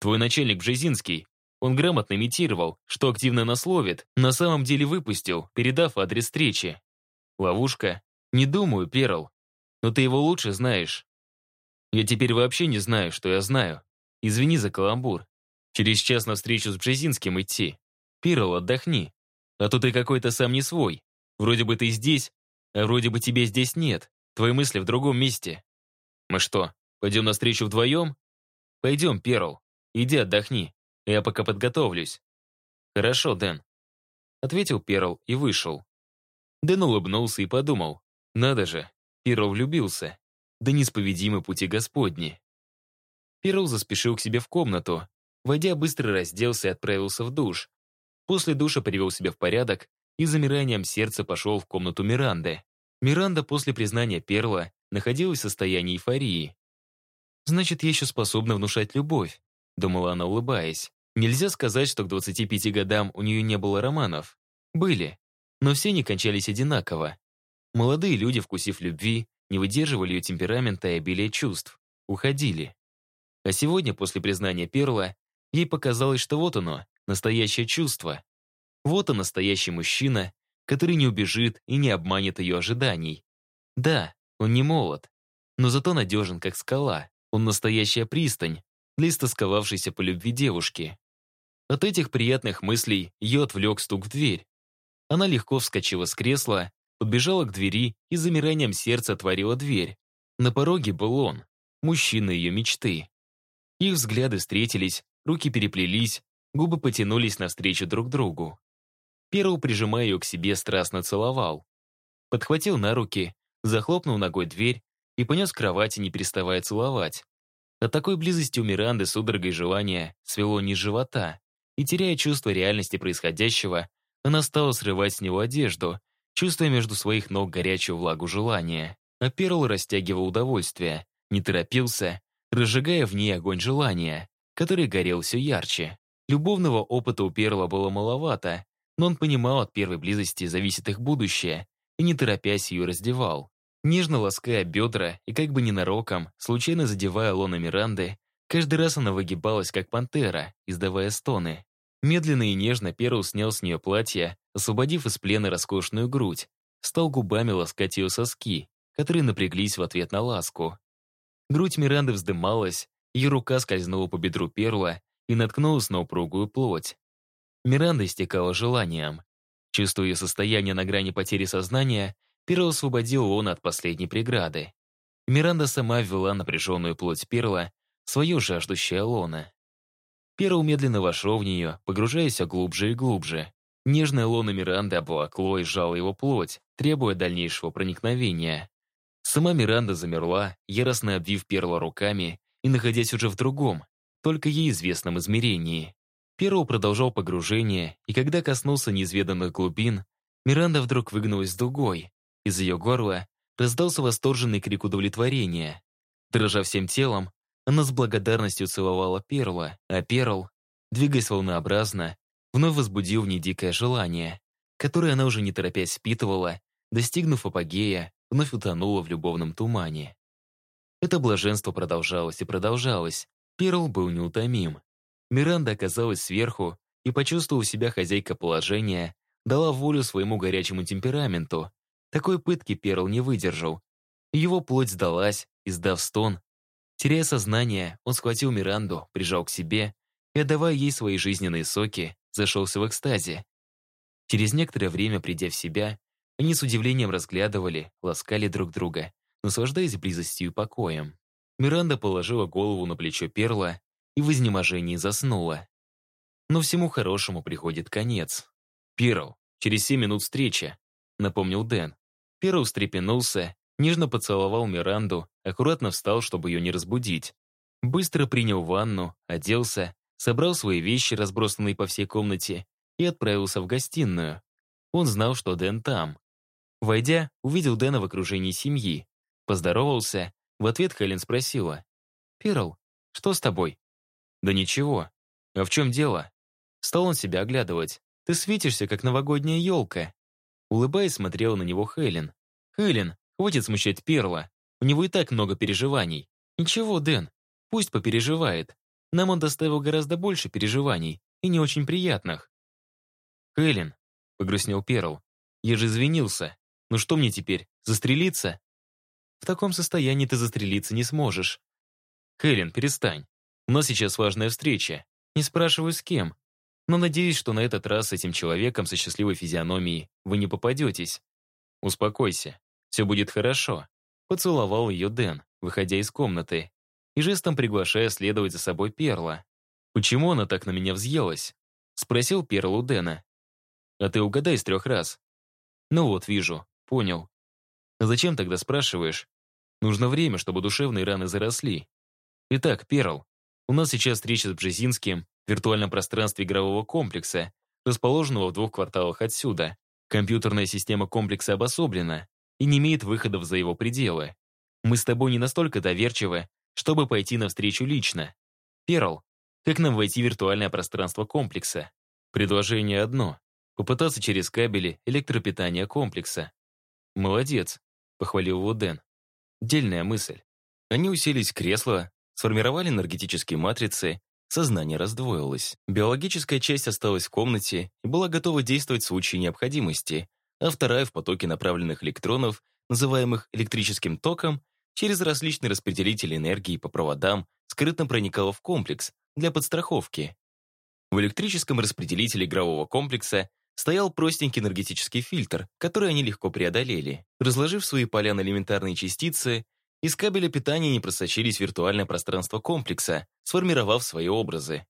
Твой начальник Бжезинский. Он грамотно имитировал, что активно нас ловит, на самом деле выпустил, передав адрес встречи. Ловушка? Не думаю, Перл. Но ты его лучше знаешь. Я теперь вообще не знаю, что я знаю. Извини за каламбур. Через час на встречу с Бжезинским идти. Перл, отдохни. А то ты какой-то сам не свой. Вроде бы ты здесь, а вроде бы тебя здесь нет. Твои мысли в другом месте. Мы что, пойдем на встречу вдвоем? Пойдем, Перл. Иди отдохни, я пока подготовлюсь». «Хорошо, Дэн», — ответил Перл и вышел. Дэн улыбнулся и подумал, «Надо же, Перл влюбился. Да неисповедимы пути Господни». Перл заспешил к себе в комнату, войдя, быстро разделся и отправился в душ. После душа привел себя в порядок и замиранием сердца пошел в комнату Миранды. Миранда после признания Перла находилась в состоянии эйфории. «Значит, я еще способна внушать любовь», думала она, улыбаясь. Нельзя сказать, что к 25 годам у нее не было романов. Были, но все не кончались одинаково. Молодые люди, вкусив любви, не выдерживали ее темперамента и обилия чувств, уходили. А сегодня, после признания Перла, ей показалось, что вот оно, настоящее чувство. Вот он, настоящий мужчина, который не убежит и не обманет ее ожиданий. Да, он не молод, но зато надежен, как скала. Он настоящая пристань для истосковавшейся по любви девушки. От этих приятных мыслей ее отвлек стук в дверь. Она легко вскочила с кресла, подбежала к двери и замиранием сердца отворила дверь. На пороге был он, мужчина ее мечты. Их взгляды встретились, руки переплелись, губы потянулись навстречу друг другу. Перл, прижимая ее к себе, страстно целовал. Подхватил на руки, захлопнул ногой дверь и понес к кровати, не переставая целовать. От такой близости у Миранды судорогой желания свело низ живота, и, теряя чувство реальности происходящего, она стала срывать с него одежду, чувствуя между своих ног горячую влагу желания. А Перл растягивал удовольствие, не торопился, разжигая в ней огонь желания, который горел все ярче. Любовного опыта у Перла было маловато, но он понимал, от первой близости зависит их будущее, и не торопясь ее раздевал. Нежно лаская бедра и как бы ненароком, случайно задевая лона Миранды, каждый раз она выгибалась, как пантера, издавая стоны. Медленно и нежно Перл снял с нее платье, освободив из плена роскошную грудь, стал губами ласкать ее соски, которые напряглись в ответ на ласку. Грудь Миранды вздымалась, ее рука скользнула по бедру Перла и наткнулась на упругую плоть. Миранда истекала желанием. Чувствуя ее состояние на грани потери сознания, Перл освободил Лона от последней преграды. Миранда сама ввела напряженную плоть Перла, свою жаждущее лона. Перл медленно вошел в нее, погружаясь глубже и глубже. Нежное лоно Миранды обволокло и сжало его плоть, требуя дальнейшего проникновения. Сама Миранда замерла, яростно обвив Перла руками и находясь уже в другом, только ей известном измерении. Перл продолжал погружение, и когда коснулся неизведанных глубин, Миранда вдруг выгнулась дугой, из ее горла раздался восторженный крик удовлетворения. Дрожа всем телом, она с благодарностью целовала Перла, а Перл, двигаясь волнообразно, вновь возбудил в ней дикое желание, которое она уже не торопясь впитывала, достигнув апогея, вновь утонула в любовном тумане. Это блаженство продолжалось и продолжалось. Перл был неутомим. Миранда оказалась сверху и, почувствовав себя хозяйка положения, дала волю своему горячему темпераменту, такой пытки Перл не выдержал. Его плоть сдалась, издав стон. Теряя сознание, он схватил Миранду, прижал к себе и, отдавая ей свои жизненные соки, зашелся в экстазе. Через некоторое время, придя в себя, они с удивлением разглядывали, ласкали друг друга, наслаждаясь близостью и покоем. Миранда положила голову на плечо Перла и в изнеможении заснула. Но всему хорошему приходит конец. «Перл, через семь минут встреча», — напомнил Дэн. Перл встрепенулся, нежно поцеловал Миранду, аккуратно встал, чтобы ее не разбудить. Быстро принял ванну, оделся, собрал свои вещи, разбросанные по всей комнате, и отправился в гостиную. Он знал, что Дэн там. Войдя, увидел Дэна в окружении семьи. Поздоровался. В ответ Хелен спросила. «Перл, что с тобой?» «Да ничего. А в чем дело?» Стал он себя оглядывать. «Ты светишься, как новогодняя елка. Улыбаясь, смотрела на него Хелен. «Хелен, хватит смущать Перла. У него и так много переживаний. Ничего, Дэн, пусть попереживает. Нам он доставил гораздо больше переживаний, и не очень приятных». «Хелен», — погрустнел Перл, — «я же извинился. Ну что мне теперь, застрелиться?» «В таком состоянии ты застрелиться не сможешь». «Хелен, перестань. У нас сейчас важная встреча. Не спрашиваю, с кем но надеюсь, что на этот раз с этим человеком со счастливой физиономией вы не попадетесь. Успокойся, все будет хорошо. Поцеловал ее Дэн, выходя из комнаты, и жестом приглашая следовать за собой Перла. «Почему она так на меня взъелась?» Спросил Перл у Дэна. «А ты угадай с трех раз». «Ну вот, вижу, понял. А зачем тогда спрашиваешь? Нужно время, чтобы душевные раны заросли. Итак, Перл, у нас сейчас встреча с Бжезинским в виртуальном пространстве игрового комплекса, расположенного в двух кварталах отсюда. Компьютерная система комплекса обособлена и не имеет выходов за его пределы. Мы с тобой не настолько доверчивы, чтобы пойти навстречу лично. Перл, как нам войти в виртуальное пространство комплекса. Предложение одно — попытаться через кабели электропитания комплекса. «Молодец», — похвалил его Дэн. Дельная мысль. Они уселись в кресло, сформировали энергетические матрицы, сознание раздвоилось. Биологическая часть осталась в комнате и была готова действовать в случае необходимости, а вторая в потоке направленных электронов, называемых электрическим током, через различные распределители энергии по проводам скрытно проникала в комплекс для подстраховки. В электрическом распределителе игрового комплекса стоял простенький энергетический фильтр, который они легко преодолели. Разложив свои поля на элементарные частицы, из кабеля питания не просочились виртуальное пространство комплекса, сформировав свои образы.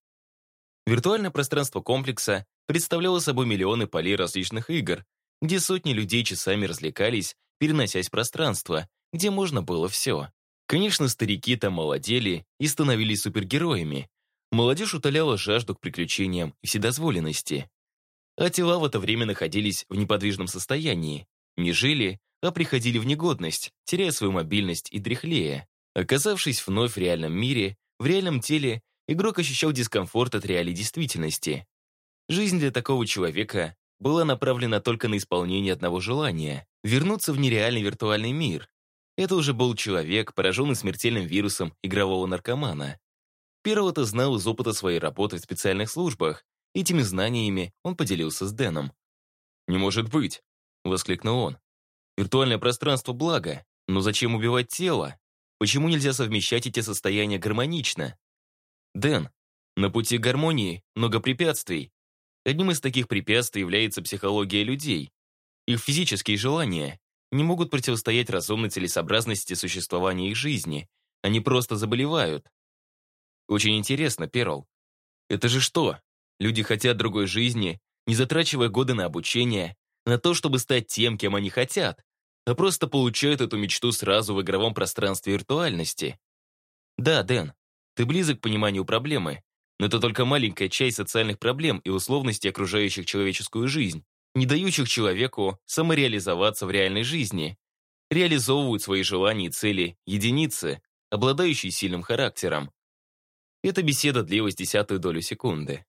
Виртуальное пространство комплекса представляло собой миллионы полей различных игр, где сотни людей часами развлекались, переносясь в пространство, где можно было все. Конечно, старики там молодели и становились супергероями. Молодежь утоляла жажду к приключениям и вседозволенности. А тела в это время находились в неподвижном состоянии, не жили, а приходили в негодность, теряя свою мобильность и дряхлея. Оказавшись вновь в реальном мире, в реальном теле, игрок ощущал дискомфорт от реалий действительности. Жизнь для такого человека была направлена только на исполнение одного желания — вернуться в нереальный виртуальный мир. Это уже был человек, пораженный смертельным вирусом игрового наркомана. Первого-то знал из опыта своей работы в специальных службах. Этими знаниями он поделился с Дэном. «Не может быть!» — воскликнул он. Виртуальное пространство – благо, но зачем убивать тело? Почему нельзя совмещать эти состояния гармонично? Дэн, на пути гармонии много препятствий. Одним из таких препятствий является психология людей. Их физические желания не могут противостоять разумной целесообразности существования их жизни. Они просто заболевают. Очень интересно, Перл. Это же что? Люди хотят другой жизни, не затрачивая годы на обучение, на то, чтобы стать тем, кем они хотят, а просто получают эту мечту сразу в игровом пространстве виртуальности. Да, Дэн, ты близок к пониманию проблемы, но это только маленькая часть социальных проблем и условностей, окружающих человеческую жизнь, не дающих человеку самореализоваться в реальной жизни. Реализовывают свои желания и цели единицы, обладающие сильным характером. Эта беседа длилась десятую долю секунды.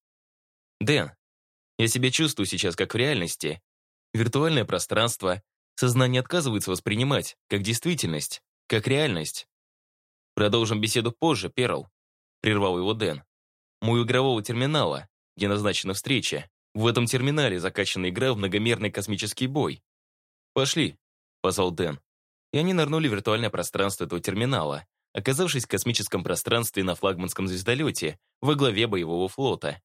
Дэн, я себя чувствую сейчас как в реальности, Виртуальное пространство сознание отказывается воспринимать как действительность, как реальность. Продолжим беседу позже, Перл. Прервал его Дэн. Мой игрового терминала, где назначена встреча. В этом терминале закачана игра в многомерный космический бой. «Пошли», — позвал Дэн. И они нырнули в виртуальное пространство этого терминала, оказавшись в космическом пространстве на флагманском звездолете во главе боевого флота.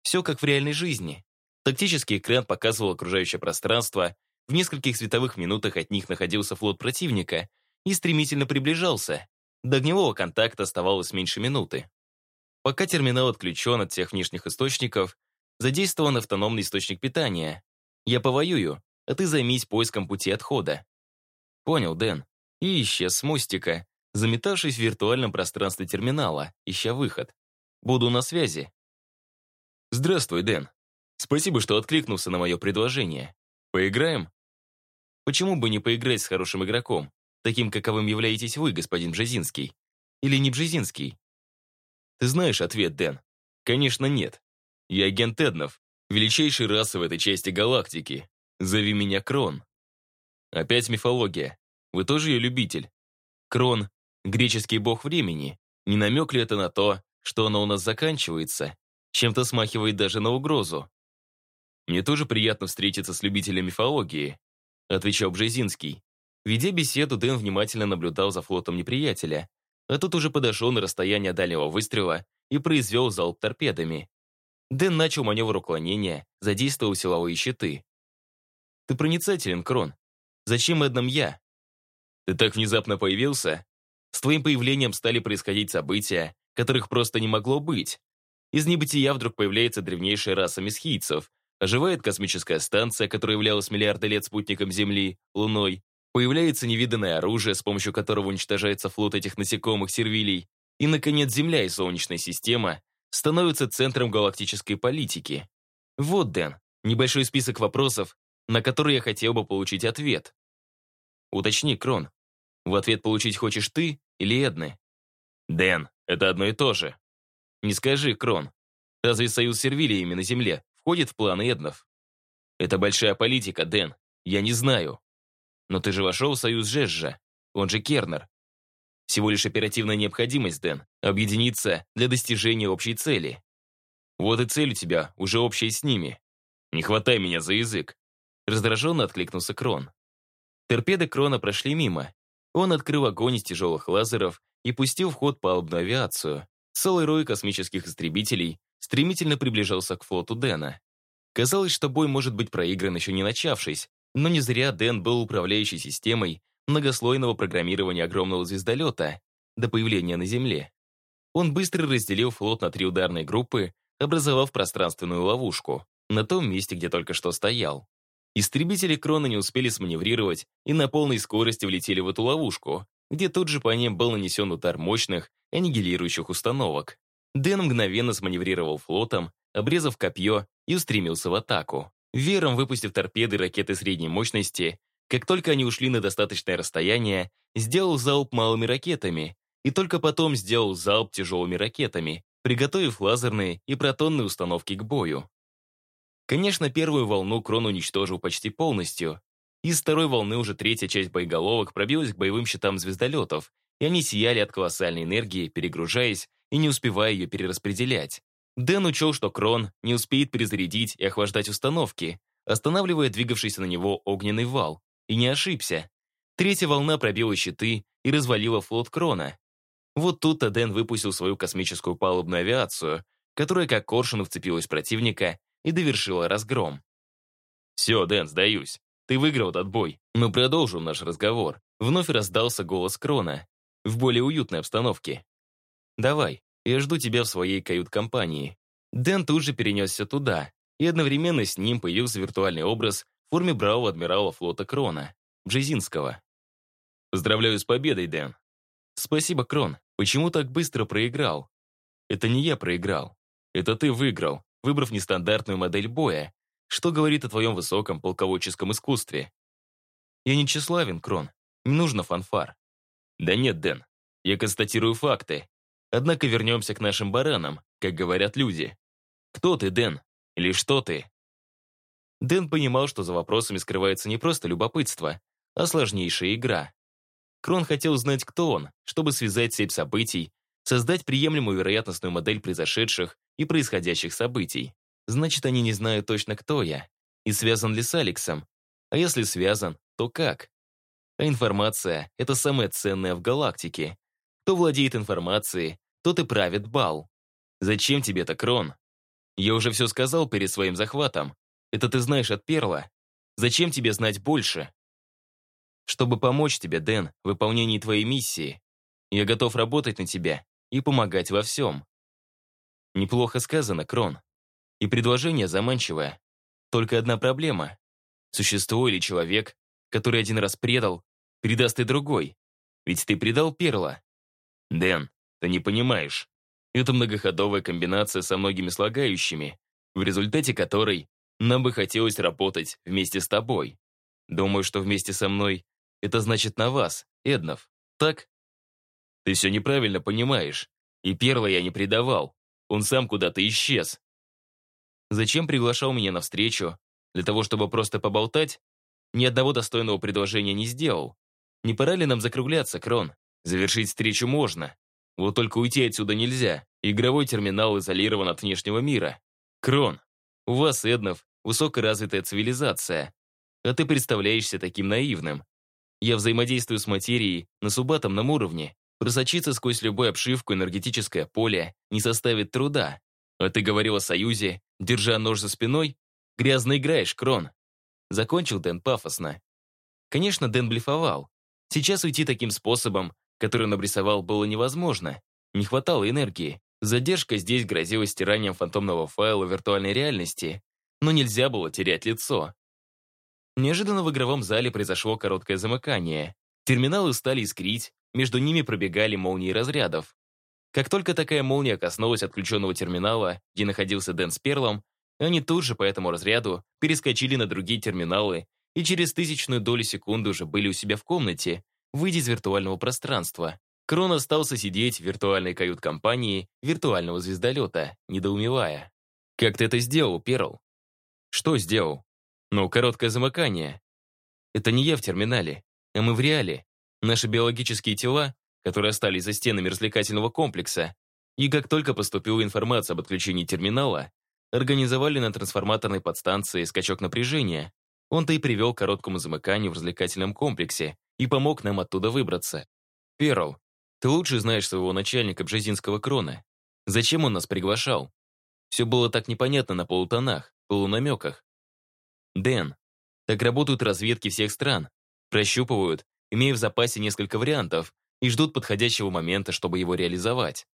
Все как в реальной жизни. Тактический экран показывал окружающее пространство, в нескольких световых минутах от них находился флот противника и стремительно приближался. До огневого контакта оставалось меньше минуты. Пока терминал отключен от всех внешних источников, задействован автономный источник питания. Я повоюю, а ты займись поиском пути отхода. Понял, Дэн. И исчез с мостика, заметавшись в виртуальном пространстве терминала, ища выход. Буду на связи. Здравствуй, Дэн. Спасибо, что откликнулся на мое предложение. Поиграем? Почему бы не поиграть с хорошим игроком, таким, каковым являетесь вы, господин Бжезинский? Или не Бжезинский? Ты знаешь ответ, Дэн? Конечно, нет. Я агент Эднов, величайший расы в этой части галактики. Зови меня Крон. Опять мифология. Вы тоже ее любитель. Крон — греческий бог времени. Не намек ли это на то, что оно у нас заканчивается? Чем-то смахивает даже на угрозу. «Мне тоже приятно встретиться с любителями мифологии», отвечал Бжезинский. Ведя беседу, Дэн внимательно наблюдал за флотом неприятеля, а тут уже подошел на расстояние дальнего выстрела и произвел залп торпедами. Дэн начал маневр уклонения, задействовал силовые щиты. «Ты проницателен, Крон. Зачем одном я?» «Ты так внезапно появился?» «С твоим появлением стали происходить события, которых просто не могло быть. Из небытия вдруг появляется древнейшая раса месхийцев, Оживает космическая станция, которая являлась миллиарды лет спутником Земли, Луной. Появляется невиданное оружие, с помощью которого уничтожается флот этих насекомых сервилей. И, наконец, Земля и Солнечная система становятся центром галактической политики. Вот, Дэн, небольшой список вопросов, на которые я хотел бы получить ответ. Уточни, Крон. В ответ получить хочешь ты или Эдны? Дэн, это одно и то же. Не скажи, Крон. Разве союз с сервилиями на Земле входит в планы Эднов? Это большая политика, Дэн. Я не знаю. Но ты же вошел в союз Жежжа, он же Кернер. Всего лишь оперативная необходимость, Дэн, объединиться для достижения общей цели. Вот и цель у тебя уже общая с ними. Не хватай меня за язык. Раздраженно откликнулся Крон. Торпеды Крона прошли мимо. Он открыл огонь из тяжелых лазеров и пустил в ход палубную авиацию. Целый рой космических истребителей стремительно приближался к флоту Дэна. Казалось, что бой может быть проигран еще не начавшись, но не зря Дэн был управляющей системой многослойного программирования огромного звездолета до появления на Земле. Он быстро разделил флот на три ударные группы, образовав пространственную ловушку на том месте, где только что стоял. Истребители Крона не успели сманеврировать и на полной скорости влетели в эту ловушку, где тут же по ним был нанесен удар мощных, аннигилирующих установок. Дэн мгновенно сманеврировал флотом, обрезав копье и устремился в атаку. Вером выпустив торпеды и ракеты средней мощности, как только они ушли на достаточное расстояние, сделал залп малыми ракетами и только потом сделал залп тяжелыми ракетами, приготовив лазерные и протонные установки к бою. Конечно, первую волну Крон уничтожил почти полностью. Из второй волны уже третья часть боеголовок пробилась к боевым щитам звездолетов, и они сияли от колоссальной энергии, перегружаясь и не успевая ее перераспределять. Дэн учел, что Крон не успеет перезарядить и охлаждать установки, останавливая двигавшийся на него огненный вал, и не ошибся. Третья волна пробила щиты и развалила флот Крона. Вот тут-то Дэн выпустил свою космическую палубную авиацию, которая как коршун вцепилась противника и довершила разгром. «Все, Дэн, сдаюсь. Ты выиграл этот бой. Мы продолжим наш разговор». Вновь раздался голос Крона в более уютной обстановке. «Давай, я жду тебя в своей кают-компании». Дэн тут же перенесся туда, и одновременно с ним появился виртуальный образ в форме бравого адмирала флота Крона, Бжезинского. «Поздравляю с победой, Дэн». «Спасибо, Крон. Почему так быстро проиграл?» «Это не я проиграл. Это ты выиграл, выбрав нестандартную модель боя. Что говорит о твоем высоком полководческом искусстве?» «Я не тщеславен, Крон. Не нужно фанфар». «Да нет, Дэн. Я констатирую факты. Однако вернемся к нашим баранам, как говорят люди. Кто ты, Дэн? Или что ты?» Дэн понимал, что за вопросами скрывается не просто любопытство, а сложнейшая игра. Крон хотел знать, кто он, чтобы связать цепь событий, создать приемлемую вероятностную модель произошедших и происходящих событий. Значит, они не знают точно, кто я. И связан ли с Алексом? А если связан, то как? А информация — это самое ценное в галактике. Кто владеет информацией, тот и правит бал. Зачем тебе это, Крон? Я уже все сказал перед своим захватом. Это ты знаешь от Перла. Зачем тебе знать больше? Чтобы помочь тебе, Дэн, в выполнении твоей миссии. Я готов работать на тебя и помогать во всем. Неплохо сказано, Крон. И предложение заманчивое. Только одна проблема. Существо или человек, который один раз предал, предаст и другой. Ведь ты предал Перла. Дэн, ты не понимаешь. Это многоходовая комбинация со многими слагающими, в результате которой нам бы хотелось работать вместе с тобой. Думаю, что вместе со мной это значит на вас, Эднов, так? Ты все неправильно понимаешь. И Перла я не предавал. Он сам куда-то исчез. Зачем приглашал меня на встречу? Для того, чтобы просто поболтать? Ни одного достойного предложения не сделал. Не пора ли нам закругляться, Крон? Завершить встречу можно. Вот только уйти отсюда нельзя. Игровой терминал изолирован от внешнего мира. Крон, у вас, Эднов, высокоразвитая цивилизация. А ты представляешься таким наивным. Я взаимодействую с материей на субатомном уровне. Просочиться сквозь любую обшивку энергетическое поле не составит труда. А ты говорил о союзе, держа нож за спиной? Грязно играешь, Крон. Закончил Дэн пафосно. Конечно, Дэн блефовал. Сейчас уйти таким способом, который он обрисовал, было невозможно. Не хватало энергии. Задержка здесь грозила стиранием фантомного файла виртуальной реальности, но нельзя было терять лицо. Неожиданно в игровом зале произошло короткое замыкание. Терминалы стали искрить, между ними пробегали молнии разрядов. Как только такая молния коснулась отключенного терминала, где находился Дэн с Перлом, они тут же по этому разряду перескочили на другие терминалы и через тысячную долю секунды уже были у себя в комнате, выйдя из виртуального пространства. Крон остался сидеть в виртуальной кают-компании виртуального звездолета, недоумевая. «Как ты это сделал, Перл?» «Что сделал?» «Ну, короткое замыкание. Это не я в терминале, а мы в реале. Наши биологические тела, которые остались за стенами развлекательного комплекса, и как только поступила информация об отключении терминала, организовали на трансформаторной подстанции скачок напряжения. Он-то и привел к короткому замыканию в развлекательном комплексе и помог нам оттуда выбраться. Перл, ты лучше знаешь своего начальника Бжезинского крона. Зачем он нас приглашал? Все было так непонятно на полутонах, полунамеках. Дэн, так работают разведки всех стран. Прощупывают, имея в запасе несколько вариантов, и ждут подходящего момента, чтобы его реализовать.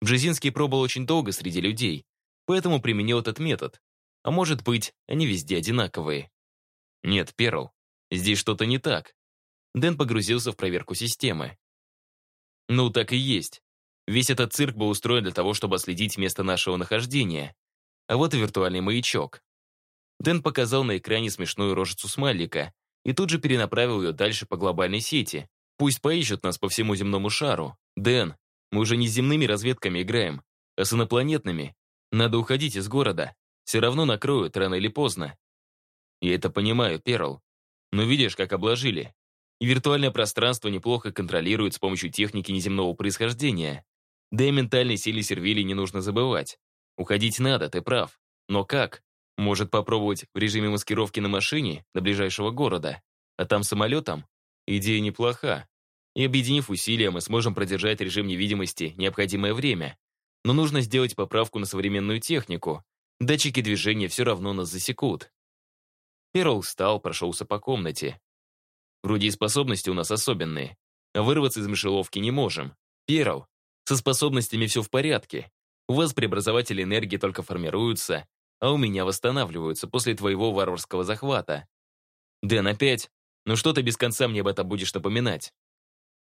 Бжезинский пробовал очень долго среди людей, поэтому применил этот метод. А может быть, они везде одинаковые. Нет, Перл, здесь что-то не так. Дэн погрузился в проверку системы. Ну, так и есть. Весь этот цирк был устроен для того, чтобы отследить место нашего нахождения. А вот и виртуальный маячок. Дэн показал на экране смешную рожицу смайлика и тут же перенаправил ее дальше по глобальной сети. Пусть поищут нас по всему земному шару. Дэн, мы уже не с земными разведками играем, а с инопланетными. Надо уходить из города. Все равно накроют рано или поздно. Я это понимаю, Перл. Но видишь, как обложили. И виртуальное пространство неплохо контролируют с помощью техники неземного происхождения. Да и ментальной силе сервилей не нужно забывать. Уходить надо, ты прав. Но как? Может попробовать в режиме маскировки на машине до ближайшего города, а там самолетом? Идея неплоха. И объединив усилия, мы сможем продержать режим невидимости необходимое время. Но нужно сделать поправку на современную технику. Датчики движения все равно нас засекут. Перл встал, прошелся по комнате. Вроде и способности у нас особенные, а вырваться из мышеловки не можем. Перл, со способностями все в порядке. У вас преобразователи энергии только формируются, а у меня восстанавливаются после твоего варварского захвата. Дэн, опять? Ну что ты без конца мне об этом будешь напоминать?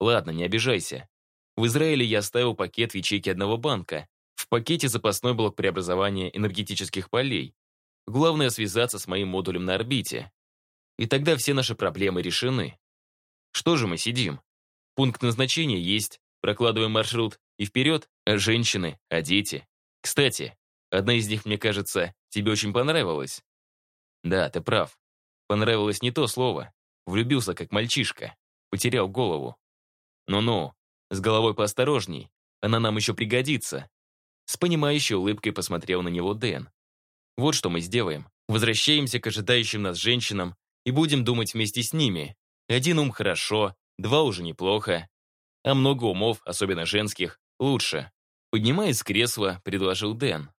Ладно, не обижайся. В Израиле я оставил пакет в ячейке одного банка. В пакете запасной блок преобразования энергетических полей. Главное связаться с моим модулем на орбите. И тогда все наши проблемы решены. Что же мы сидим? Пункт назначения есть, прокладываем маршрут и вперед, а женщины, а дети. Кстати, одна из них, мне кажется, Тебе очень понравилось?» «Да, ты прав. Понравилось не то слово. Влюбился, как мальчишка. Потерял голову. Ну-ну, с головой поосторожней. Она нам еще пригодится». С понимающей улыбкой посмотрел на него Дэн. «Вот что мы сделаем. Возвращаемся к ожидающим нас женщинам и будем думать вместе с ними. Один ум хорошо, два уже неплохо. А много умов, особенно женских, лучше». Поднимаясь с кресла, предложил Дэн.